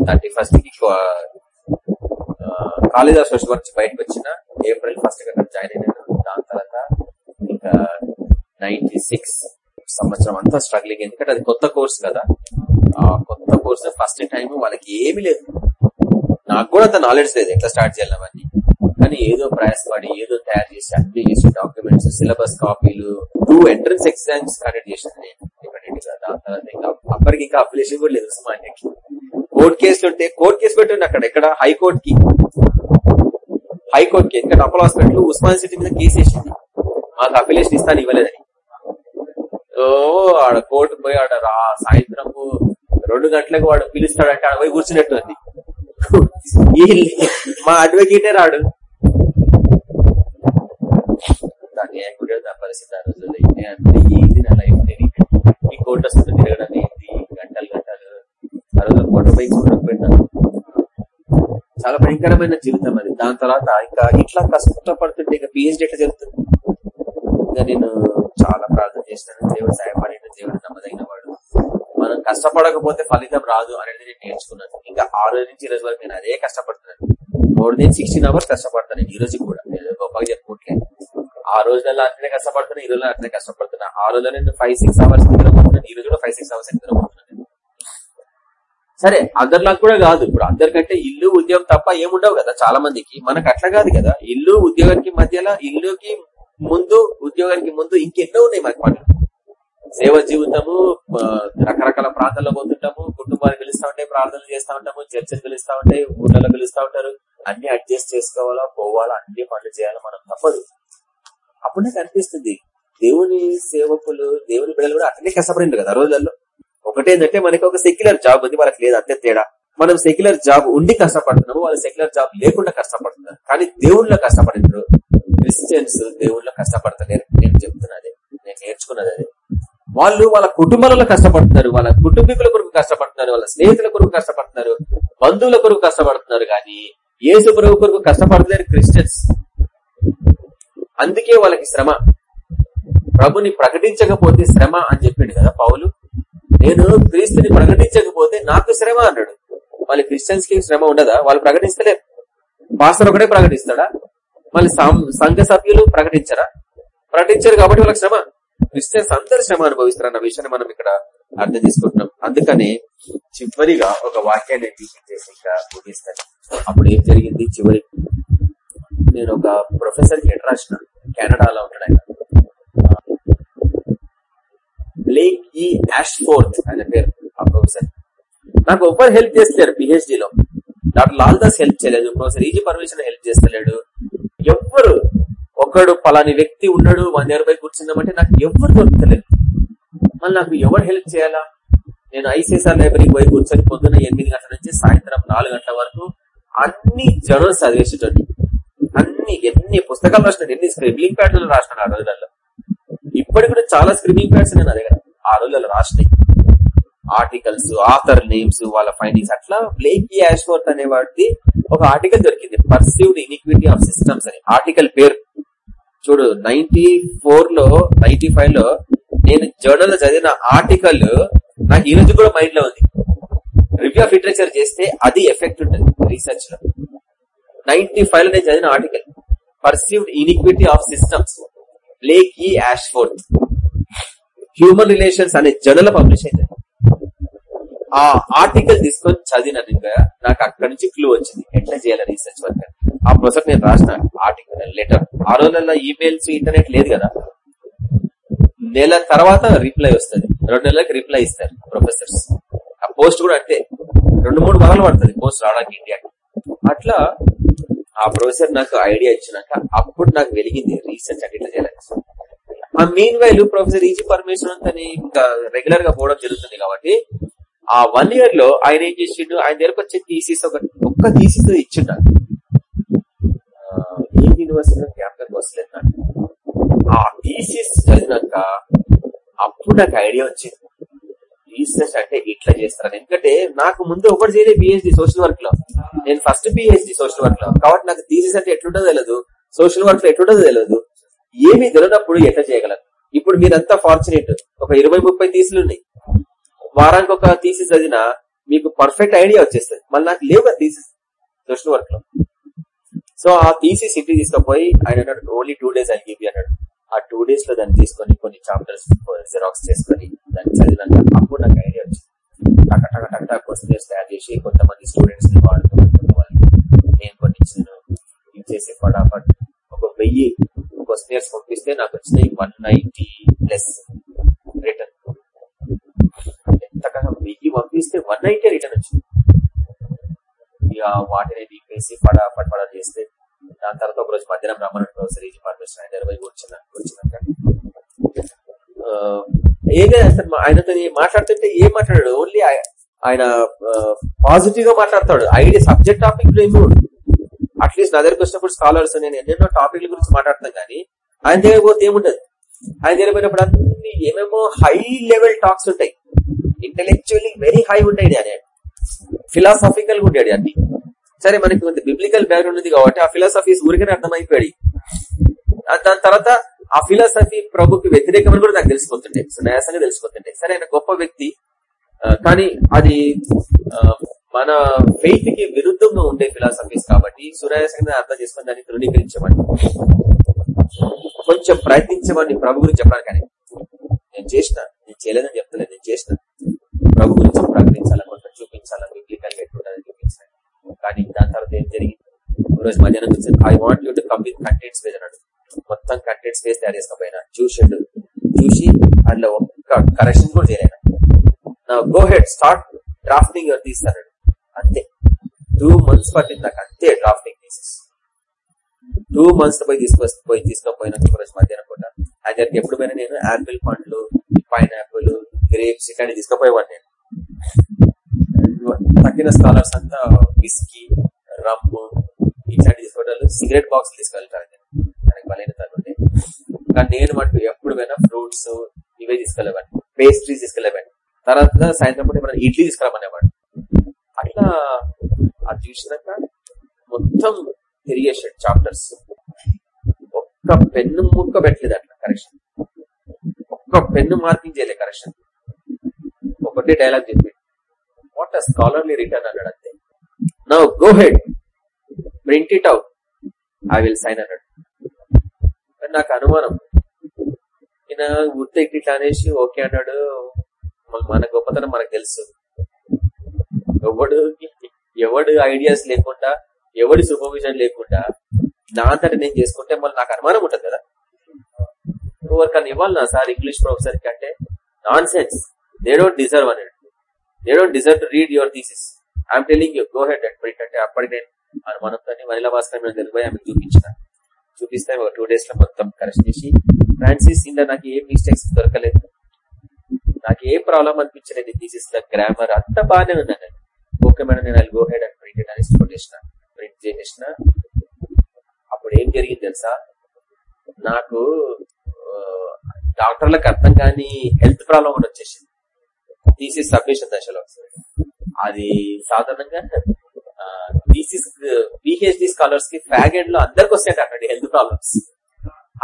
thirty ఫస్ట్కి కాళిదాస్ వర్ష నుంచి బయటకు వచ్చిన ఏప్రిల్ ఫస్ట్ అక్కడ జాయిన్ అయినాను దాని తర్వాత ఇంకా నైన్టీ సిక్స్ సంవత్సరం అంతా స్ట్రగ్లింగ్. ఎందుకంటే అది కొత్త కోర్స్ కదా. ఆ కొత్త కోర్స్ ఫస్ట్ టైం వాళ్ళకి ఏమీ లేదు. నాకు కూడా అంత నాలెడ్జ్ లేదు ఎట్లా స్టార్ట్ చేయాలని కానీ ఏదో ప్రయాసపడి ఏదో తయారు చేసి అన్ని చేసి డాక్యుమెంట్స్ సిలబస్ కాపీలు టూ ఎంట్రన్స్ ఎగ్జామ్స్ కండక్ట్ చేశాను నేను. ఇంకా అప్పటికి ఇంకా అప్లికేషన్ కూడా లేదు ఉస్మానియాకి కోర్టు కేసులు ఉంటే కోర్టు కేసు పెట్టండి అక్కడ ఎక్కడ? హైకోర్టు కి. హైకోర్టు కి. ఎందుకంటే అపోలో హాస్పిటల్ ఉస్మాన్ సిటీ మీద కేసు వేసింది మాకు అప్లికేషన్ ఇస్తాను ఇవ్వలేదని. ఓ ఆడ కోర్టు పోయి ఆడ రా సాయంత్రం రెండు గంటలకు వాడు పిలుస్తాడంటే ఆడ పోయి కూర్చున్నట్టు ఉంది. మా అడ్వకేటే రాడు. దాన్ని ఏం నా పరిస్థితి ఆ రోజుల్లో ఇదే అంటే ఏంది నా లైఫ్ నేను ఈ కోర్టు వస్తుంది తిరగడం ఏంటి? గంటలు గంటలు. ఆ రోజు కోట పోయి కూడా పెట్టాను. చాలా భయంకరమైన జీవితం అది. దాని తర్వాత ఇంకా ఇట్లా కష్టపడుతుంటే ఇంకా పిహెచ్డి ఎట్లా జరుగుతుంది? ఇంకా నేను చాలా ప్రార్థన చేస్తాను దేవుడు సహాయపడిన దేవుడు నమ్మదగిన వాడు. మనం కష్టపడకపోతే ఫలితం రాదు అనేది నేను నేర్చుకున్నాను. ఇంకా ఆ రోజు నుంచి ఈ రోజు వరకు నేను అదే కష్టపడుతున్నాను. మోర్ దెన్ సిక్స్టీన్ అవర్స్ కష్టపడతాను ఈ రోజు కూడా. నేను గొప్పగా చెప్పుకుంటే ఆ రోజులలో అట్లనే కష్టపడుతున్నా ఈ రోజులో అట్లనే కష్టపడుతున్నా. ఆ రోజులో నేను ఫైవ్ సిక్స్ అవర్స్ నిద్రపోతున్నాను ఈ రోజు కూడా ఫైవ్ సిక్స్ అవర్స్ నిద్రపోతున్నాను సరే అందరిలా కూడా కాదు. ఇప్పుడు అందరికంటే ఇల్లు ఉద్యోగం తప్ప ఏముండవు కదా చాలా మందికి మనకు అట్లా కాదు కదా. ఇల్లు ఉద్యోగానికి మధ్యలో ఇల్లుకి ముందు ఉద్యోగానికి ముందు ఇంకెన్నో ఉన్నాయి మాకు పనులు. సేవ జీవితము రకరకాల ప్రాంతాల్లో పోతుంటాము కుటుంబాలు పిలుస్తా ఉంటాయి ప్రార్థనలు చేస్తా ఉంటాము చర్చలు పిలుస్తా ఉంటాయి ఊర్లలో పిలుస్తా ఉంటారు. అన్ని అడ్జస్ట్ చేసుకోవాలా పోవాలా అన్ని పనులు చేయాలా మనం తప్పదు. అప్పుడు నాకు అనిపిస్తుంది దేవుని సేవకులు దేవుని బిడ్డలు కూడా అట్లనే కష్టపడింది కదా రోజుల్లో. ఒకటేంటంటే మనకి ఒక సెక్యులర్ జాబ్ ఉంది వాళ్ళకి లేదు అంతే తేడా. మనం సెక్యులర్ జాబ్ ఉండి కష్టపడుతున్నాము వాళ్ళు సెక్యులర్ జాబ్ లేకుండా కష్టపడుతున్నారు. కానీ దేవుళ్ళు కష్టపడినారు క్రిస్టియన్స్ దేవుళ్ళు కష్టపడతలేరు నేను చెప్తున్నది. నేను నేర్చుకున్నది అది. వాళ్ళు వాళ్ళ కుటుంబాలలో కష్టపడుతున్నారు. వాళ్ళ కుటుంబీకుల కొరకు కష్టపడుతున్నారు. వాళ్ళ స్నేహితుల కొరకు కష్టపడుతున్నారు. బంధువుల కొరకు కష్టపడుతున్నారు. కానీ ఏసు ప్రభు కొరకు కష్టపడలేరు క్రిస్టియన్స్ అందుకే వాళ్ళకి శ్రమ. ప్రభుని ప్రకటించకపోతే శ్రమ అని చెప్పిండు కదా పౌలు? నేను క్రీస్తుని ప్రకటించకపోతే నాకు శ్రమ అన్నాడు. వాళ్ళ క్రిస్టియన్స్కి శ్రమ ఉండదా? వాళ్ళు ప్రకటిస్తలేరు. పాస్టర్ ఒకటే ప్రకటిస్తాడా? మళ్ళీ సంఘ సభ్యులు ప్రకటించరా? ప్రకటించారు కాబట్టి వాళ్ళకి శ్రమ. క్రిస్టియన్స్ అందరు శ్రమ అనుభవిస్తారు అన్న విషయాన్ని మనం ఇక్కడ అర్థం చేసుకుంటున్నాం. అందుకని చివరిగా ఒక వాక్యాన్ని టీచింగ్ చేసి ఇంకా ముగిస్తాను. అప్పుడు ఏం జరిగింది? చివరి నేను ఒక ప్రొఫెసర్కి లెటర్ రాసిన కెనడాలో ఉంటాడు ఆయన. బ్లేక్ ఈ ఫోర్త్ ఆయన పేరు ఆ ప్రొఫెసర్. నాకు ఎవ్వరు హెల్ప్ చేస్తలేరు పిహెచ్డి లో. డాక్టర్ లాల్ దాస్ హెల్ప్ చేయలేదు ప్రొఫెసర్ ఈజీ పర్మిషన్ హెల్ప్ చేస్తలేడు. ఎవ్వరు ఒకడు పలాని వ్యక్తి ఉన్నాడు వన్ ఇరవై బై కూర్చుందామంటే నాకు ఎవ్వరు దొరుకుతలేదు మళ్ళీ నాకు ఎవరు హెల్ప్ చేయాలా? నేను ఐసీఎస్ఆర్ లైబ్రరీకి పోయి కూర్చొని పొద్దున్న ఎనిమిది గంటల నుంచి సాయంత్రం నాలుగు గంటల వరకు అన్ని జర్నల్స్ చదివేసేటోని అన్ని ఎన్ని పుస్తకాలు రాసినాడు ఎన్ని స్క్రిబ్లింగ్ ప్యాడ్లు రాసినాడు ఆ రోజులలో. ఇప్పటికి కూడా చాలా స్క్రిబ్లింగ్ ప్యాడ్స్ నేను నా దగ్గర. ఆ రోజులలో రాసినాయి. ఆర్టికల్స్ ఆథర్ నేమ్స్ వాళ్ళ ఫైండింగ్స్ అట్లా బ్లేక్ యాష్వర్త్ అనే వాటి ఒక ఆర్టికల్ దొరికింది పర్సీవ్డ్ ఇనిక్విటీ ఆఫ్ సిస్టమ్స్ అని. ఆర్టికల్ పేరు. చూడు నైన్టీ ఫోర్లో నైన్టీ ఫైవ్లో నేను జర్నల్లో చదివిన ఆర్టికల్ నాకు ఈ రోజు కూడా మైండ్లో ఉంది. రివ్యూ ఆఫ్ లిటరేచర్ చేస్తే అది ఎఫెక్ట్ ఉంటుంది రీసెర్చ్లో. నైన్టీ ఫైవ్లో నేను చదివిన article perceived inequity of systems Blake E Ashforth human relations అనే జర్నల్ పబ్లిష్ అయింది. ఆ ఆర్టికల్ తీసుకొని చదివినట్టుగా నాకు అక్కడి నుంచి క్లూ వచ్చింది. ఎట్లా చేయాలి రీసెర్చ్ వర్క్ ఆ ప్రొసెక్ట్ నేను రాసిన ఆర్టికల్ లెటర్ ఆ రోజుల్లో ఈమెయిల్స్ ఇంటర్నెట్ లేదు కదా. నెల తర్వాత రిప్లై వస్తుంది. రెండు నెలలకు రిప్లై ఇస్తారు ప్రొఫెసర్స్ ఆ పోస్ట్ కూడా అంతే. రెండు మూడు వారాలు పడుతుంది పోస్ట్ రావడానికి ఇండియాకి అట్లా ఆ ప్రొఫెసర్ నాకు ఐడియా ఇచ్చినాక అప్పుడు నాకు వెలిగింది రీసెర్చ్ అంటే ఇట్లా చేయాలి ఆ main while professor EG permission అంతా ఇంకా రెగ్యులర్గా పోవడం జరుగుతుంది కాబట్టి ఆ వన్ ఇయర్లో ఆయన ఏం చేసిండు? ఆయన దగ్గరకు వచ్చే థీసిస్ ఒక ఒక్క థీసిస్ ఇచ్చిండ ఏ యూనివర్సిటీ జ్ఞాపకం వస్తలేదు నాకు ఆ థీసిస్ చదివినాక అప్పుడు నాకు ఐడియా వచ్చింది. రీసెర్చ్ అంటే ఇట్లా చేస్తారని. ఎందుకంటే నాకు ముందు ఒకటి చేయలేదు పిహెచ్డి సోషల్ వర్క్లో. నేను ఫస్ట్ పిహెచ్డి సోషల్ వర్క్లో. కాబట్టి నాకు థీసిస్ అంటే ఎట్లుంటో తెలియదు సోషల్ వర్క్లో ఎట్లుంటుందో తెలియదు ఏమీ తెలియనప్పుడు ఎట్లా చేయగలరు ఇప్పుడు మీరంతా ఫార్చునేట్ ఒక ఇరవై ముప్పై తీసులు ఉన్నాయి. వారానికి ఒక థీసిస్ చదివినా మీకు పర్ఫెక్ట్ ఐడియా వచ్చేస్తుంది. మళ్ళీ నాకు లేవు కదా థీసిస్ దృష్టి వర్క్లో సో ఆ థీసిస్ ఇంటికి తీసుకుపోయి ఆయన అన్నాడు only two days I give అన్నాడు. ఆ టూ డేస్లో దాన్ని తీసుకొని కొన్ని చాప్టర్స్ జిరాక్స్ చేసుకొని దాన్ని చదివినాక అప్పుడు నాకు ఐడియా వచ్చింది. టక టక టక టక క్వశ్చన్స్ తయారు చేసి కొంతమంది స్టూడెంట్స్ని వాడుతున్నాను కొంతమంది నేను కొన్ని ఇచ్చాను ఇచ్చేసి ఫటాఫట్ ఒక వెయ్యి క్వశ్చన్స్ పంపిస్తే నాకు వచ్చినాయి వన్ నైన్టీ ప్లస్ రిటర్న్ ఎంతకన్నా వెయ్యి పంపిస్తే వన్ నైన్టీ రిటర్న్ వచ్చింది. ఇక వాటిని పడ పట పడ చేస్తే దాని తర్వాత ఒక రోజు మధ్యాహ్నం రమ్మని ప్రొఫెసర్ ఈజీ పర్మిషన్ ఆయన ఇరవై వచ్చినాక వచ్చినాక. ఆ, ఏం లేదు అసలు ఆయనతో మాట్లాడుతుంటే ఏం మాట్లాడాడు? ఓన్లీ ఆయన పాజిటివ్గా మాట్లాడతాడు. ఐడి సబ్జెక్ట్ టాపిక్ ఏమి అట్లీస్ట్ నా దగ్గరకు వచ్చినప్పుడు స్కాలర్స్ నేను ఎన్నెన్నో టాపిక్ల గురించి మాట్లాడతాను కానీ ఆయన దగ్గర పోతే ఏముండదు. ఆయన దగ్గర పోయినప్పుడు అన్ని ఏమేమో హై లెవెల్ టాక్స్ ఉంటాయి. ఇంటెలెక్చువల్లీ వెరీ హై ఉంటాయి అని ఫిలాసాఫికల్గా ఉంటాడు అన్ని. సరే మనకి కొంత బిబ్లికల్ బ్యాక్గ్రౌండ్ ఉంది కాబట్టి ఆ ఫిలాసఫీస్ ఊరికనే అర్థమైపోయాడు. దాని తర్వాత ఆ ఫిలాసఫీ ప్రభుకి వ్యతిరేకమని కూడా నాకు తెలిసిపోతుండే. సునాయాసంగా తెలిసిపోతుండే. సరే ఆయన గొప్ప వ్యక్తి. కానీ అది మన ఫెయిత్కి విరుద్ధంగా ఉండే ఫిలాసఫీస్ కాబట్టి సునాయాసంగా అర్థం చేసుకుని దాన్ని తృణీకరించమని కొంచెం ప్రయత్నించమని ప్రభు గురించి చెప్పడానికి. నేను చేసిన నేను చేయలేదని చెప్తలేదు నేను చేసిన. ప్రభు గురించి ప్రకటించాలా? కొంత చూపించాలా? బిబ్లికల్ ఎట్లుంటుందని చూపించాలి? కానీ దాని తర్వాత ఏం జరిగింది? రోజు మధ్యాహ్నం చూసి I want you to complete with contents page అన్నాడు మొత్తం కంటెంట్స్ పేజ్ తయారు చేసుకోపోయినా చూసిండు చూసి అందులో ఒక్క కరెక్షన్ కూడా చేయలేను? నా గో హెడ్ స్టార్ట్ డ్రాఫ్టింగ్ ఎవరు తీస్తాడు అంతే. టూ మంత్స్ పట్టింది నాకు అంతే డ్రాఫ్టింగ్ తీసేసి టూ మంత్స్ పోయి తీసుకొస్తే పోయి తీసుకుపోయిన రోజు మధ్యాహ్నం పూట. ఆయన దగ్గరికి ఎప్పుడు పోయినా నేను యాపిల్ పండ్లు పైన్ యాపిల్ గ్రేప్స్ ఇట్లాంటివి తీసుకుపోయేవాడిని నేను. తగ్గిన స్కాలర్స్ అంతా విస్కీ రమ్ము ఇట్లాంటి తీసుకోవడాలు సిగరెట్ బాక్స్ తీసుకెళ్తారు దానికి బలైన తనుండే కానీ నేను మటు ఎప్పుడు పోయినా ఫ్రూట్స్ ఇవే తీసుకెళ్ళేవాడిని. పేస్ట్రీస్ తీసుకెళ్ళేవాడిని. తర్వాత సాయంత్రం పూట మనం ఇడ్లీ తీసుకురామనేవాడు అట్లా అది చూసినాక మొత్తం తిరిగేసాడు చాప్టర్స్. ఒక్క పెన్ను ముక్క పెట్టలేదు అట్లా కరెక్షన్. ఒక్క పెన్ను మార్కింగ్ చేయలేదు కరెక్షన్. ఒకటే డైలాగ్ చెప్పాడు వాట్ అ స్కాలర్లీ రిటర్న్ అన్నాడు అంతే. No go ahead print it out I will sign అన్నాడు. కానీ నాకు అనుమానం. ఈయన ఉత్త ఇట్లా అనేసి ఓకే అన్నాడు. మన గొప్పతనం మనకు తెలుసు. ఎవడు ఎవడు ఐడియాస్ లేకుండా ఎవడి సూపర్విజన్ లేకుండా నా అంతటా నేను చేసుకుంటే మళ్ళీ నాకు అనుమానం ఉంటుంది కదా. ఎవరికన్నా ఇవ్వాలి నా సార్ ఇంగ్లీష్ ప్రొఫెసర్ కంటే అంటే nonsense they don't deserve అని they don't deserve to read your thesis I'm telling you go ahead and అంటే అప్పటికి నేను అనుమానంతో వనిల భాస్కర్ మీద తెలిపోయి ఆమె చూపించిన. చూపిస్తే ఒక టూ డేస్లో మొత్తం కరెక్ట్ చేసి ఫ్రాన్సిస్ ఇందా నాకు ఏం మిస్టేక్స్ దొరకలేదు. నాకు ఏ ప్రాబ్లం అనిపించలేదు థీసిస్లో గ్రామర్ అంత బాగానే ఉన్నాను ఓకే మేడం నేను గో హెడ్ అండ్ ప్రింట్ అని చేసిన ప్రింట్ చేసేసిన అప్పుడు ఏం జరిగింది తెలుసా? నాకు డాక్టర్లకు అర్థం కాని హెల్త్ ప్రాబ్లం అని వచ్చేసింది. థీసిస్ సబ్మిషన్ దశలో అది సాధారణంగా థీసిస్ పిహెచ్డి స్కాలర్స్కి ఫ్యాగెండ్లో అందరికి వస్తాయి అక్కడ హెల్త్ ప్రాబ్లమ్స్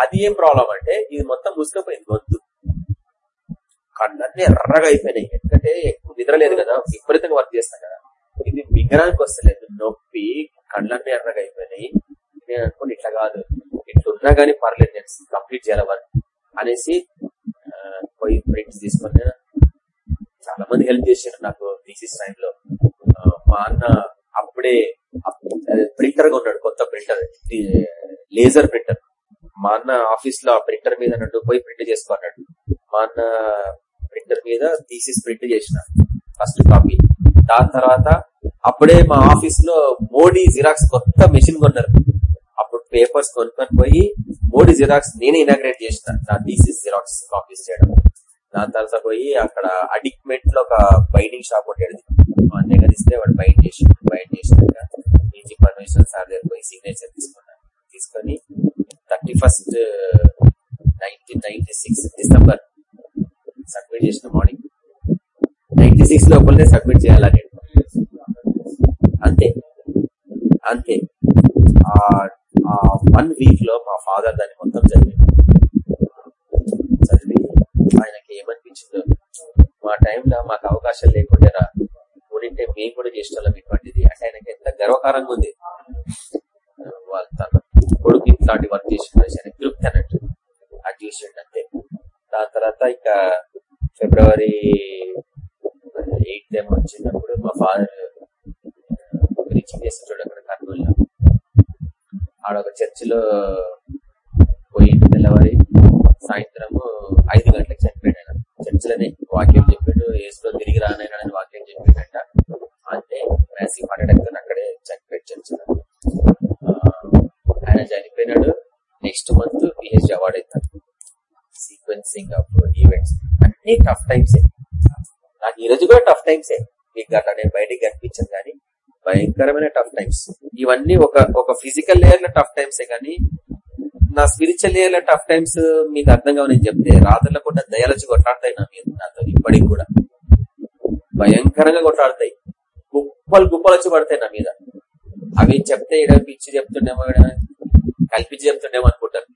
అది ఏం ప్రాబ్లం అంటే ఇది మొత్తం ముసుకపోయింది గొంతు. కళ్ళన్నీ ఎర్రగా అయిపోయినాయి. ఎందుకంటే ఎక్కువ నిద్రలేదు కదా విపరీతంగా వర్క్ చేస్తాం కదా. ఇది మింగడానికి వస్తలేదు. నొప్పి కళ్ళన్నీ ఎర్రగా అయిపోయినాయి. నేను అనుకోండి ఇట్లా కాదు. ఇట్లున్నా గానీ పర్లేదు నేను కంప్లీట్ చేయాలి వర్క్ అనేసి పోయి ప్రింట్స్ తీసుకొని చాలా మంది హెల్ప్ చేసారు నాకు థీసిస్ టైంలో మా అన్న అప్పుడే ప్రింటర్గా ఉన్నాడు కొత్త ప్రింటర్ లేజర్ ప్రింటర్ మా అన్న ఆఫీస్లో ఆ ప్రింటర్ మీద నన్ను పోయి ప్రింట్ చేసుకున్నాడు మా అన్న ప్రింటర్ మీద థీసిస్ ప్రింట్ చేసిన ఫస్ట్ కాపీ దాని తర్వాత అప్పుడే మా ఆఫీస్లో మోడీ జిరాక్స్ కొత్త మెషిన్ కొన్నారు. అప్పుడు పేపర్స్ కొనుక్కొని పోయి మోడీ జిరాక్స్ నేనే ఇనాగ్రేట్ చేసిన నా థీసిస్ జిరాక్స్ కాపీస్ చేయడం. దాని తర్వాత పోయి అక్కడ అడిక్మెంట్లో ఒక బైండింగ్ షాప్ ఉండేది అన్నయ్య ఇస్తే వాడు బైండ్ చేసి బైండ్ చేసినాక ఈజీ పర్మిషన్ సార్ దగ్గర పోయి సిగ్నేచర్ తీసుకున్నాను తీసుకొని thirty first nineteen ninety six December submit చేసిన మార్నింగ్. నైన్టీ సిక్స్ లోపలనే సబ్మిట్ చేయాలా నేను? అంతే. అంతే. ఆ వన్ వీక్లో మా ఫాదర్ దాన్ని మొత్తం చదివి చదివి ఆయనకి ఏమనిపించిందో మా టైంలో మాకు అవకాశం లేకుండా ఉంటే మేము కూడా చేసేవాళ్ళం ఇటువంటిది. అంటే ఆయనకి ఎంత గర్వకారంగా ఉంది. వాళ్ళ తన కొడుకు ఇట్లాంటి వర్క్ చేసిన ఆయన తృప్తి అన్నట్టు. అది చూసిండు అంతే. దాని తర్వాత ఇంకా ఫిబ్రవరి ఎయిత్ ఏమో వచ్చినప్పుడు మా ఫాదర్ రీచింగ్ చేసి చూడ అక్కడ కర్నూలులో ఆడ ఒక చర్చిలో పోయి తెల్లవారి సాయంత్రము ఐదు గంటలకు చనిపోయాడు ఆయన చర్చిలోనే వాక్యం చెప్పాడు ఏసులో తిరిగి రానని వాక్యం చెప్పాడంట అంటే మ్యాసివ్ హార్ట్ అటాక్ అక్కడే చనిపోయాడు చర్చిలో ఆయన చనిపోయినాడు నెక్స్ట్ మంత్ పిహెచ్డి అవార్డు అవుతాడు సీక్వెన్సింగ్ ఆఫ్ ఈవెంట్స్ అన్ని టఫ్ టైమ్సే నాకు ఈ రోజు కూడా టఫ్ టైమ్సే మీకు అట్లా నేను బయటికి కనిపించాను కానీ భయంకరమైన టఫ్ టైమ్స్ ఇవన్నీ ఒక ఒక ఫిజికల్ లేయర్లో టఫ్ టైమ్సే కానీ నా స్పిరిచువల్ లేయర్లో టఫ్ టైమ్స్ మీకు అర్థం నేను చెప్తే రాత్రుల కూడా దయాలొచ్చి కొట్లాడతాయి నా మీద నాతో ఇప్పటికి కూడా. భయంకరంగా కొట్లాడతాయి. గుప్పలు గుప్పలు వచ్చి పడతాయి నా మీద. అవి చెప్తే ఇక్కడ పిచ్చి చెప్తుండేమో కల్పించి చెప్తుండేమో అనుకుంటారు.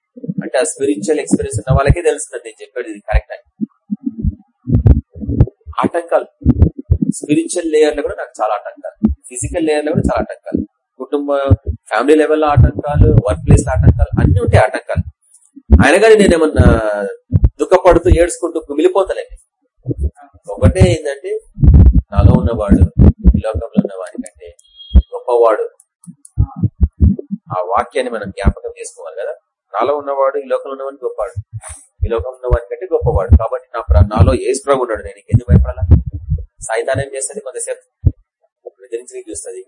అంటే ఆ స్పిరిచువల్ ఎక్స్పీరియన్స్ ఉన్న వాళ్ళకే తెలుస్తుంది నేను చెప్పేది కరెక్ట్ అని. ఆటంకాలు. స్పిరిచువల్ లేయర్లో కూడా నాకు చాలా ఆటంకాలు. ఫిజికల్ లేయర్లో కూడా చాలా ఆటంకాలు. కుటుంబ ఫ్యామిలీ లెవెల్లో ఆటంకాలు వర్క్ ప్లేస్లో ఆటంకాలు అన్ని ఉంటాయి ఆటంకాలు. ఆయన కానీ నేనేమన్నా దుఃఖపడుతూ ఏడ్చుకుంటూ కుమిలిపోతలే ఒకటే ఏంటంటే నాలో ఉన్నవాడు ఈ లోకంలో ఉన్న వాడికంటే గొప్పవాడు. ఆ వాక్యాన్ని మనం జ్ఞాపకం చేసుకోవాలి కదా. నాలో ఉన్నవాడు ఈ లోకంలో ఉన్నవాడిని గొప్పవాడు. ఈ లోకంలో వారి కంటే గొప్పవాడు. కాబట్టి నా నాలో ఏ ప్రభు ఉన్నాడు నేను ఎందుకు భయపడాలా? సాయిధానం చేస్తుంది కొంతసేపు? బెదిరించి చూస్తుంది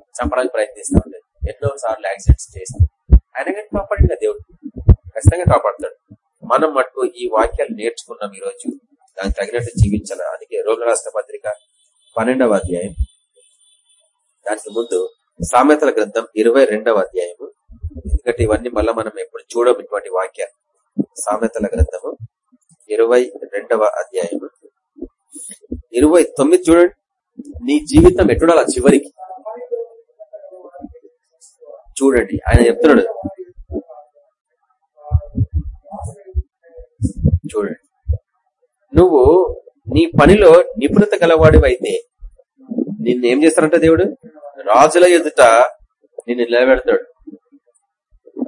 చంపడానికి ప్రయత్నిస్తూ ఉంటుంది ఎన్నో సార్లు యాక్సిడెంట్స్ చేస్తుంది ఆయన కానీ దేవుడు. ఖచ్చితంగా కాపాడతాడు. మనం మటుకు ఈ వాక్యాలు నేర్చుకున్నాం ఈ రోజు దానికి తగినట్టు జీవించాలి? అందుకే రోగుల రాష్ట్ర పత్రిక పన్నెండవ అధ్యాయం. దానికి ముందు సామెతల గ్రంథం ఇరవై రెండవ అధ్యాయము. ఎందుకంటే ఇవన్నీ మళ్ళీ మనం ఎప్పుడు చూడం ఇటువంటి వాక్యాలు. సామెతల గ్రంథము ఇరవై రెండవ అధ్యాయము. ఇరవై తొమ్మిది చూడండి. నీ జీవితం ఎట్టుడాలా చివరికి? చూడండి. ఆయన చెప్తున్నాడు. చూడండి. నువ్వు నీ పనిలో నిపుణత గలవాడివైతే నిన్ను ఏం చేస్తారంట దేవుడు? రాజుల ఎదుట నిన్ను నిలబెడతాడు.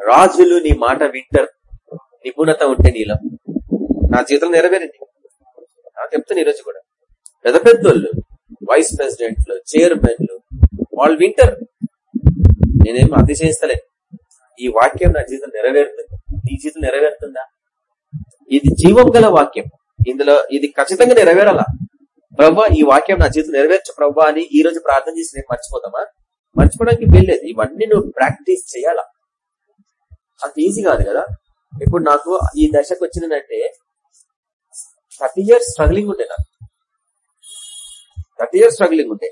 రాజులు నీ మాట వింటారు. నిపుణత ఉంటే నీలో. నా జీవితం నెరవేరింది. నాకు చెప్తాను ఈరోజు కూడా. పెద్ద పెద్దోళ్ళు వైస్ ప్రెసిడెంట్లు చైర్మన్లు వాళ్ళు వింటారు. నేనేం అతిశయిస్తలే. ఈ వాక్యం నా జీవితం నెరవేరుతుంది. నీ జీవితం నెరవేరుతుందా? ఇది జీవం గల వాక్యం. ఇందులో ఇది ఖచ్చితంగా నెరవేరాలా. ప్రభా ఈ వాక్యం నా జీవితం నెరవేర్చు ప్రభా అని ఈ రోజు ప్రార్థన చేసి నేను మర్చిపోతామా? మర్చిపోవడానికి వెళ్ళేది ఇవన్నీ నువ్వు ప్రాక్టీస్ చేయాలా? అంత ఈజీ కాదు కదా? ఇప్పుడు నాకు ఈ దశకు వచ్చిందంటే థర్టీ ఇయర్స్ స్ట్రగ్లింగ్ ఉండే నాకు. థర్టీ ఇయర్స్ స్ట్రగ్లింగ్ ఉండే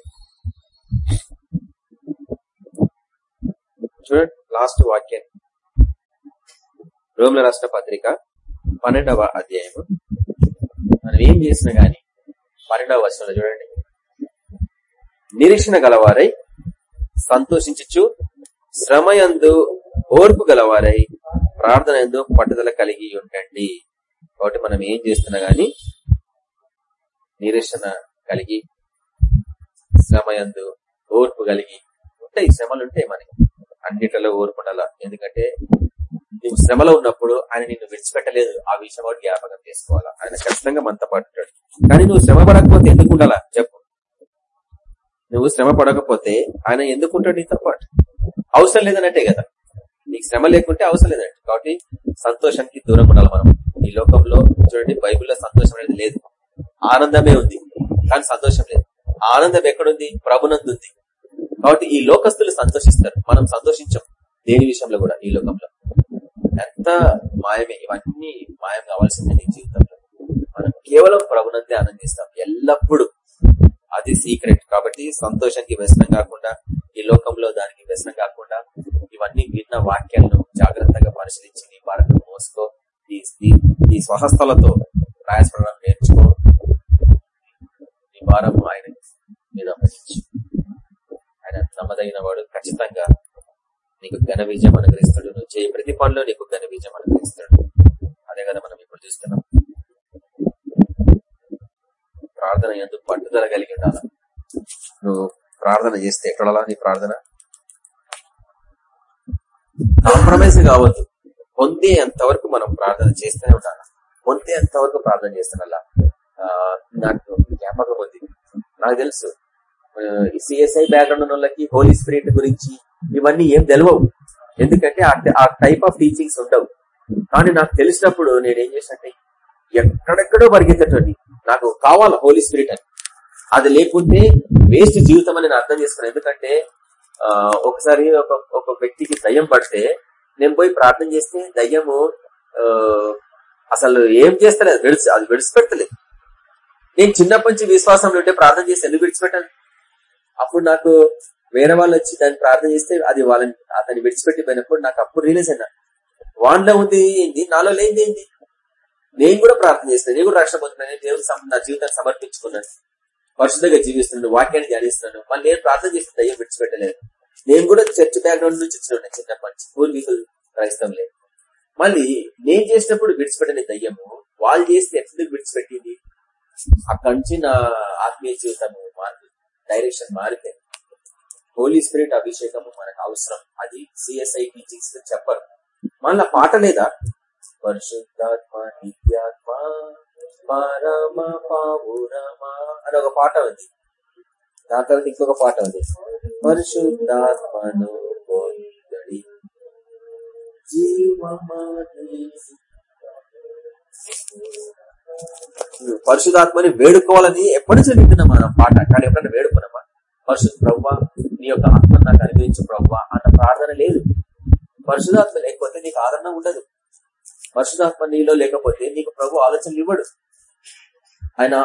చూడండి లాస్ట్ వాక్యం. రోమిల రాష్ట్ర పత్రిక పన్నెండవ అధ్యాయము. మనం ఏం చేసినా గాని పన్నెండవ వచనంలో చూడండి. నిరీక్షణ గలవారై సంతోషించచ్చు శ్రమయందు ఓర్పు గలవారై ప్రార్థన ఎందు పట్టుదల కలిగి ఉండండి? కాబట్టి మనం ఏం చేస్తున్నా గాని నిరీక్షణ కలిగి శ్రమ ఎందు ఓర్పు కలిగి ఉంటాయి. శ్రమలు ఉంటాయి మనకి. అన్నిటిలో ఓర్పు ఉండాల? ఎందుకంటే నువ్వు శ్రమలో ఉన్నప్పుడు ఆయన నిన్ను విడిచిపెట్టలేదు. ఆ విషయం ఒకటి జ్ఞాపకం చేసుకోవాలా? ఆయన ఖచ్చితంగా మనతో పాటు ఉంటాడు. కానీ నువ్వు శ్రమ పడకపోతే ఎందుకు ఉండాలా? చెప్పు. నువ్వు శ్రమ పడకపోతే ఆయన ఎందుకు ఉంటాడు నీతో పాటు? అవసరం లేదన్నట్టే కదా. నీకు శ్రమ లేకుంటే అవసరం లేదండి. కాబట్టి సంతోషానికి దూరం ఉండాలి మనం. ఈ లోకంలో చూడండి బైబుల్లో సంతోషం అనేది లేదు. ఆనందమే ఉంది కానీ సంతోషం లేదు. ఆనందం ఎక్కడుంది? ప్రభునందు ఉంది. కాబట్టి ఈ లోకస్తులు సంతోషిస్తారు. మనం సంతోషించం. దేని విషయంలో కూడా ఈ లోకంలో. ఎంత మాయమే. ఇవన్నీ మాయం కావాల్సిందే నీ జీవితంలో. మనం కేవలం ప్రభునంతే ఆనందిస్తాం. ఎల్లప్పుడూ. అది సీక్రెట్. కాబట్టి సంతోషానికి వ్యసనం కాకుండా ఈ లోకంలో దానికి వ్యసనం కాకుండా ఇవన్నీ విన్న వాక్యాలను జాగ్రత్తగా పరిశీలించి నీ భారత మోసుకో. నీ నీ- స్వహస్తాలతో ప్రయాసపడడం నేర్చుకో. నీ భారం ఆయన మీద ఆయన నమ్మదగిన వాడు ఖచ్చితంగా నీకు ఘన విజయం అనుగ్రహిస్తాడు. నువ్వు చేయి ప్రతి పనిలో నీకు ఘన విజయం అనుగ్రహిస్తాడు. అదే కదా మనం ఇప్పుడు చూస్తున్నాం. ప్రార్థన ఎందుకు పట్టుదల కలిగి ఉండాలా? నువ్వు ప్రార్థన చేస్తే ఎక్కడ నీ ప్రార్థన? కాంప్రమైజ్ కావద్దు. పొందే అంతవరకు మనం ప్రార్థన చేస్తూనే ఉండాలి. పొందే అంతవరకు ప్రార్థన చేస్తున్నా నాకు జ్ఞాపకం ఉంది. నాకు తెలుసు. సిఎస్ఐ బ్యాక్గ్రౌండ్ ఉన్న వాళ్ళకి హోలీ స్పిరిట్ గురించి ఇవన్నీ ఏం తెలియవు ఎందుకంటే ఆ- ఆ టైప్ ఆఫ్ టీచింగ్స్ ఉండవు. కానీ నాకు తెలిసినప్పుడు నేను ఏం ఎక్కడెక్కడో పరిగెత్తటండి నాకు కావాలి హోలీ స్పిరిట్ అని. అది లేకుంటే వేస్ట్ జీవితం అని నేను అర్థం చేసుకున్నాను. ఎందుకంటే ఒకసారి ఒక ఒక వ్యక్తికి దయ్యం పడితే నేను పోయి ప్రార్థన చేస్తే దయ్యము అసలు ఏం చేస్తలేదు విడిచి అది విడిచిపెట్టలేదు. నేను చిన్నప్పటి నుంచి విశ్వాసంలో ఉంటే ప్రార్థన చేసి ఎందుకు విడిచిపెట్టాను? అప్పుడు నాకు వేరే వాళ్ళు వచ్చి దాన్ని ప్రార్థన చేస్తే అది వాళ్ళని అతన్ని విడిచిపెట్టిపోయినప్పుడు నాకు అప్పుడు రిలీజ్ అయినా వాన్లో ఉంది ఏంది? నాలో లేనిది ఏంది? నేను కూడా ప్రార్థన చేస్తాను నేను కూడా రక్షణ పొందుతున్నాను నేను దేవుడు నా జీవితాన్ని సమర్పించుకున్నాను. పరిశుద్ధంగా జీవిస్తున్నాడు వాక్యాన్ని ధ్యానిస్తున్నాడు. మళ్ళీ నేను ప్రార్థన చేసిన దయ్యం విడిచిపెట్టలేదు. నేను కూడా చర్చ్ బ్యాక్గ్రౌండ్ నుంచి వచ్చిన చిన్నప్పటి నుంచి పూర్వీకులు క్రైస్తవులే మళ్ళీ నేను చేసినప్పుడు విడిచిపెట్టని దయ్యము వాళ్ళు చేస్తే ఎట్లా విడిచిపెట్టింది? అక్కడి నుంచి నా ఆత్మీయ జీవితం మార్పు డైరెక్షన్ మారితే హోలీ స్పిరిట్ అభిషేకము మనకు అవసరం. అది సిఎస్ఐ టీచింగ్స్ చెప్పరు. మళ్ళీ పాట లేదా? పరిశుద్ధాత్మ నిత్యాత్మ. పరమ పావురమా అని ఒక పాట ఉంది. దాని తర్వాత ఇంకొక పాట ఉంది. పరిశుద్ధాత్మను పొందడి. పరిశుధాత్మని వేడుకోవాలని ఎప్పటి నుంచి వింటున్నాం మనం పాట. కానీ ఎప్పుడైనా వేడుకున్నామా? పరిశుద్ధ ప్రవ్వా నీ యొక్క ఆత్మ నాకు అనుభవించు ప్రవ్వా అన్న ప్రార్థన లేదు. పరిశుధాత్మ లేకపోతే నీకు ఆదరణ ఉండదు. పరిశుధాత్మ నీలో లేకపోతే నీకు ప్రభు ఆలోచనలు ఇవ్వడు. ఆయన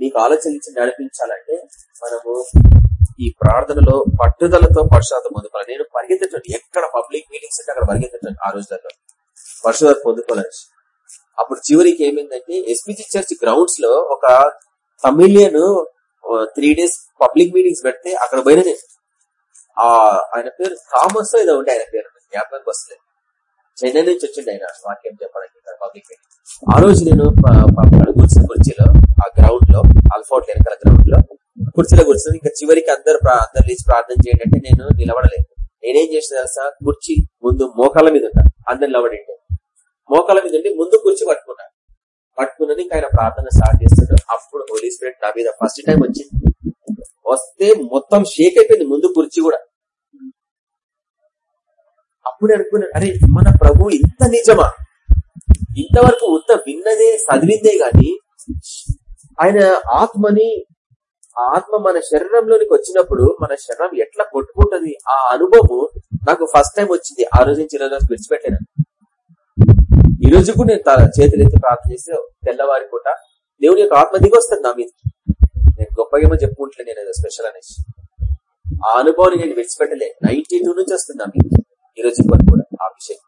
మీకు ఆలోచించి నడిపించాలంటే మనము ఈ ప్రార్థనలో పట్టుదలతో పరిశుధాత్మ పొందుకోవాలి. నేను పరిగెత్తటండి ఎక్కడ పబ్లిక్ మీటింగ్స్ ఉంటే అక్కడ పరిగెత్తటండి ఆ రోజులలో. పరిశుధాత్మ పొందుకోవాలని అప్పుడు చివరికి ఏమైందంటే ఎస్పీజీ చర్చ్ గ్రౌండ్స్లో ఒక Tamilian three days public meetings పెడితే అక్కడ పోయిన ఆ ఆయన పేరు థామస్ ఏదో ఉండే ఆయన పేరు. జ్ఞాపకం వస్తలేదు. చెన్నై నుంచి వచ్చిండు ఆయన వాక్యం చెప్పడానికి ఇక్కడ పబ్లిక్ ఆ రోజు నేను కుర్చీ కూర్చున్న కుర్చీలో ఆ గ్రౌండ్లో అల్ఫౌట్ వెనకాల గ్రౌండ్లో కుర్చీలో కూర్చుని ఇంకా చివరికి అందరు అందరు లేచి ప్రార్థన చేయండి అంటే నేను నిలబడలేదు. నేనేం చేసిన తెలుసా? కుర్చీ ముందు మోకాల మీద ఉన్నా. అందరు నిలబడి మోకాల మీద ఉండి ముందు కుర్చీ పట్టుకున్నా. పట్టుకున్నది ఇంకా ఆయన ప్రార్థన స్టార్ట్ చేస్తాడు. అప్పుడు హోలీ స్పిరిట్ నా మీద ఫస్ట్ టైం వచ్చింది. వస్తే మొత్తం షేక్ అయిపోయింది ముందు కుర్చీ కూడా. అప్పుడు అనుకున్నాను అరే మన ప్రభు ఇంత నిజమా? ఇంతవరకు ఉత్త విన్నదే చదివిందే గాని ఆయన ఆత్మని ఆత్మ మన శరీరంలోనికి వచ్చినప్పుడు మన శరీరం ఎట్లా కొట్టుకుంటది? ఆ అనుభవం నాకు ఫస్ట్ టైం వచ్చింది ఆ రోజు నుంచి ఈ రోజు విడిచిపెట్టాను. ఈ రోజు కూడా నేను తా- చేతులు ఎత్తి ప్రార్థన చేస్తే తెల్లవారి పూట దేవుని యొక్క ఆత్మ దిగి వస్తుంది నా మీద. నేను గొప్పగేమో చెప్పుకుంటలే నేను ఏదో స్పెషల్ అనేసి. ఆ అనుభవాన్ని నేను విడిచిపెట్టలే. నైన్టీ టూ నుంచి వస్తుంది నా మీద. ఈ రోజు వరకు కూడా ఆ విషయం.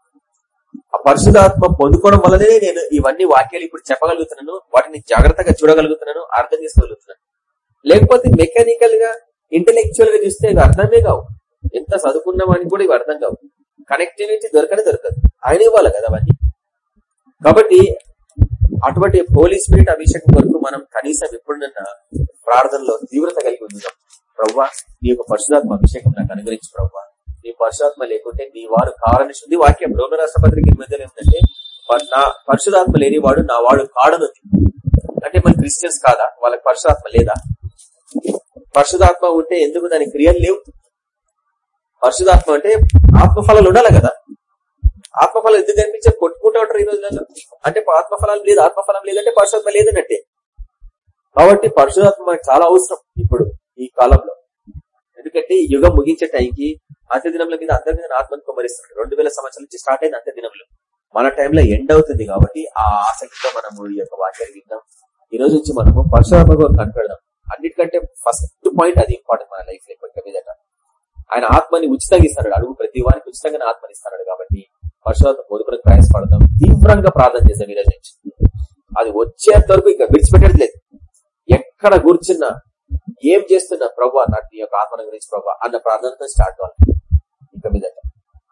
ఆ పరిశుధాత్మ పొందుకోవడం వల్లనే నేను ఇవన్నీ వాక్యాలు ఇప్పుడు చెప్పగలుగుతున్నాను వాటిని జాగ్రత్తగా చూడగలుగుతున్నాను అర్థం చేసుకోగలుగుతున్నాను. లేకపోతే మెకానికల్గా ఇంటెలెక్చువల్గా చూస్తే ఇవి అర్థమే కావు. ఎంత చదువుకున్న వానికి కూడా ఇవి అర్థం కావు. కనెక్టివిటీ దొరకనే దొరకదు. ఆయన ఇవ్వాలి కదా అవన్నీ. కాబట్టి అటువంటి హోలీ స్పిరిట్ అభిషేకం వరకు మనం కనీసం ఎప్పుడున్నా ప్రార్థనలో తీవ్రత కలిగి ఉంటున్నాం ప్రవ్వా నీ యొక్క పరిశుధాత్మ అభిషేకం నాకు అనుగ్రహించి ప్రవ్వా. నీ పరిశుధాత్మ లేకుంటే నీ వాడు కారని శుద్ధి వాక్యం రోమ రాష్ట్ర మధ్యలో ఏంటంటే నా పరిశుధాత్మ లేని వాడు నా వాడు కాడనుంది అంటే మన క్రిస్టియన్స్ కాదా? వాళ్ళకి పరిశుధాత్మ లేదా? పరిశుధాత్మ ఉంటే ఎందుకు దాని క్రియలు లేవు? పరిశుధాత్మ అంటే ఆత్మఫలాలు ఉండాలి కదా. ఆత్మఫలం ఎందుకు కనిపించే? కొట్టుకుంటూ ఉంటారు ఈ రోజులలో. అంటే ఆత్మఫలం లేదు ఆత్మఫలం లేదంటే పరిశుధాత్మ లేదన్నట్టే. కాబట్టి పరిశుధాత్మ చాలా అవసరం ఇప్పుడు ఈ కాలంలో. ఎందుకంటే ఈ యుగం ముగించే టైంకి అంత్య దినముల మీద అందరి మీద ఆత్మను కుమరిస్తున్నాడు రెండు వేల సంవత్సరాల నుంచి స్టార్ట్ అయింది అంత్య దినములు మన టైంలో ఎండ్ అవుతుంది కాబట్టి ఆ ఆసక్తితో మనము ఈ యొక్క వాక్యాన్ని విందాం. ఈ రోజు నుంచి మనము పరశురామ గారు కనపెడదాం అన్నిటికంటే ఫస్ట్ పాయింట్ అది ఇంపార్టెంట్ మన లైఫ్లో ఇక మీదట. ఆయన ఆత్మని ఉచితంగా ఇస్తాడు. అడుగు ప్రతి వారికి ఉచితంగా ఆత్మని ఇస్తాడు కాబట్టి పరశురాత్మ పొదుపులకు ప్రయాసపడదాం. తీవ్రంగా ప్రార్థన చేద్దాం ఈ రోజు నుంచి. అది వచ్చేంత వరకు ఇక విడిచిపెట్టడం లేదు. ఎక్కడ కూర్చున్నా ఏం చేస్తున్నా ప్రభా నాకు నీ యొక్క ఆత్మను గురించి ప్రభా అన్న ప్రార్థనతో స్టార్ట్ కావాలి. ఇక మీదట.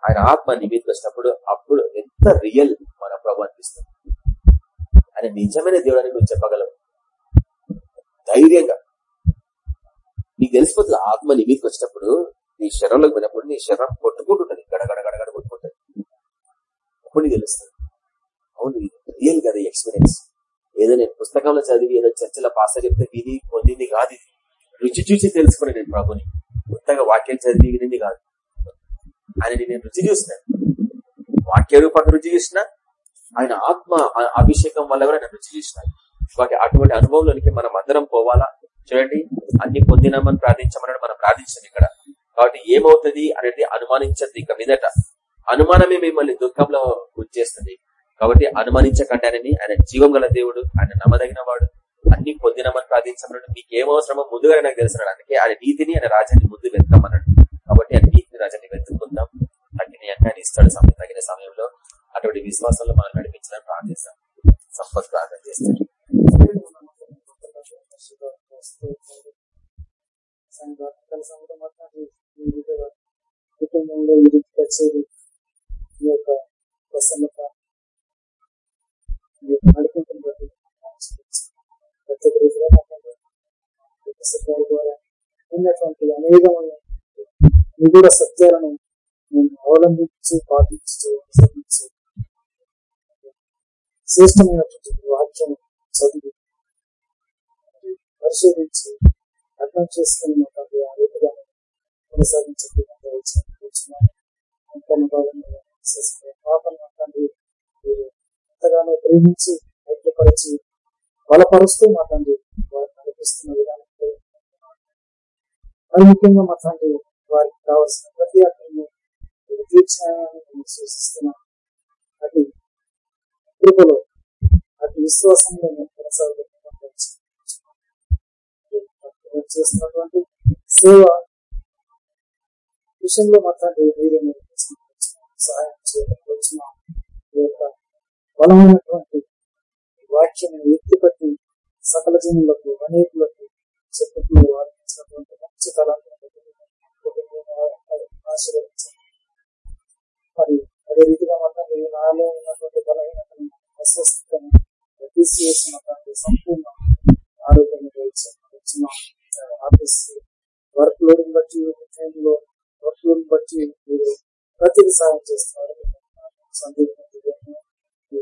ఆయన ఆత్మ నీ మీదకి వచ్చినప్పుడు అప్పుడు ఎంత రియల్ మన ప్రభు అనిపిస్తుంది. ఆయన నిజమైన దేవుడు అని నువ్వు చెప్పగలవు. ధైర్యంగా. నీకు తెలిసిపోతుంది ఆత్మ నీ మీదకి వచ్చినప్పుడు నీ శరీరంలోకి పోయినప్పుడు నీ శరీరం కొట్టుకుంటుంటది. గడగడ గడగడ కొట్టుకుంటుంది. అప్పుడు నీకు తెలుస్తుంది. అవును రియల్ కదా ఎక్స్పీరియన్స్. ఏదో నేను పుస్తకంలో చదివి ఏదో చర్చలో పాస చెప్తే విని పొందింది కాదు ఇది. రుచి చూసి తెలుసుకుని నేను ప్రభుని. కొత్తగా వాక్యం చదివి వినింది కాదు. ఆయన నేను రుచి చూసిన? వాక్య రూపాన్ని రుచి చూసిన? ఆయన ఆత్మ అభిషేకం వల్ల కూడా నేను రుచి చూసిన? వాటి అటువంటి అనుభవంలోనికి మనం అందరం పోవాలా? చూడండి అన్ని పొందినామని ప్రార్థించమన్నాడు మనం ప్రార్థించండి ఇక్కడ. కాబట్టి ఏమవుతుంది అనేది అనుమానించద్దు ఇక మీదట. అనుమానమే మిమ్మల్ని దుఃఖంలో చేస్తుంది కాబట్టి అనుమానించకండి ఆయనని ఆయన జీవం గల దేవుడు ఆయన నమ్మదగిన వాడు. అన్ని పొందినమని ప్రార్థించమన్నాడు. మీకు ఏం అవసరమో ముందుగా నాకు తెలుసు అందుకే ఆయన నీతిని ఆయన రాజ్యాన్ని ముందు వెతుకమన్నాడు. కాబట్టి ఆయన నీతిని రాజ్యాన్ని వెతుక్కుందాం. తగిన ఆయన ఇస్తాడు సమయం తగిన సమయంలో అటువంటి విశ్వాసంలో మనం నడిపించాలని ప్రార్థిస్తాం. సంపత్ ప్రార్థన చేస్తాడు. కుటుంబంలో ఇది వచ్చేది ఈ యొక్క ప్రసన్నత ఉన్నటువంటి అనేకమైన నిగూఢ సత్యాలను నేను అవలంబించి పాటించు అనుసరించి శ్రేష్టమైనటువంటి వాక్యం చదివి పరిశోధించి అర్థం చేసుకుని ఆ కొనసాగించే పాపం మా మీరు ఎంతగానో ప్రేమించి ఐక్యపరిచి బలపరుస్తూ మా తండ్రి వారికి నడిపిస్తున్న విధానంలో మరి ముఖ్యంగా మా తండ్రి వారికి కావలసిన ప్రతి అక్కడ మీరు తీర్చాలని మేము సూచిస్తున్నాం అది కృపలో అతి విశ్వాసంలో మేము కొనసాగుతున్నాం చేస్తున్నటువంటి సేవ విషయంలో మాత్రం మీరు మీరు సహాయం వచ్చిన ఈ యొక్క బలమైనటువంటి వాక్యం వ్యక్తి పట్టి సకల జనులకు అనేకులకు చెప్పుకు వారించినటువంటి మంచి తలాన్ని ఆశీర్వదించండి. మరి అదే రీతిగా మాత్రం ఈ నాలో ఉన్నటువంటి బలహీనతను అస్వస్థతను తీసివేసినటువంటి సంపూర్ణ ఆరోగ్యాన్ని వచ్చిన ఆఫీస్ వర్క్ లోడ్ బట్టి టైంలో వర్క్ లోడ్ బట్టి మీరు ప్రతిదీ సాయం చేస్తున్నారు సందేహం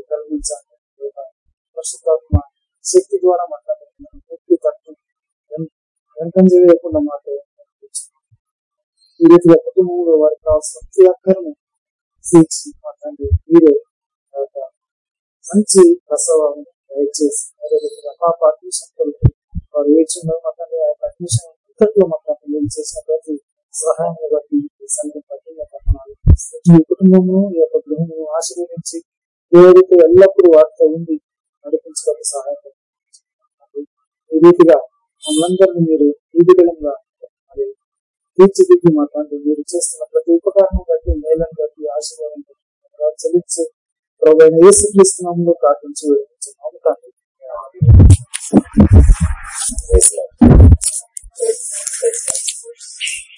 కలిగించండి పరిశుద్ధాత్మ శక్తి ద్వారా మాట్లాడుతున్నాను. పూర్తి తట్టు వెంటనే లేకుండా మాట్లాడుతున్నాను. ఈ రీతిగా కుటుంబంలో వారికి కావాల్సిన ప్రతి ఒక్కరిని తీర్చి మాట్లాడి మీరు మంచి ప్రసవాలను దయచేసి అదేవిధంగా పాప అడ్మిషన్ కొరకు వారు వేచిందో మాట్లాడి ఆ యొక్క అడ్మిషన్ అంతట్లో మాట్లాడి నేను చేసిన ప్రతి సహాయాన్ని బట్టి ఈ సంఘం బట్టి ఈ కుటుంబము ఈ యొక్క గృహము ఆశీర్వదించి దేవుడితో ఎల్లప్పుడూ వాడుతుంది నడిపించడానికి సహాయపడుతుంది ఈ రీతిగా మనందరినీ మీరు ఈ విధంగా మరి తీర్చిదిద్ది మాట్లాడి మీరు చేస్తున్న ప్రతి ఉపకారం బట్టి మేలం బట్టి ఆశీర్వాదం బట్టి చెల్లించి ప్రభుత్వ ఏ సిద్ధిస్తున్నాము ప్రార్థించి అవుతాను Thank you.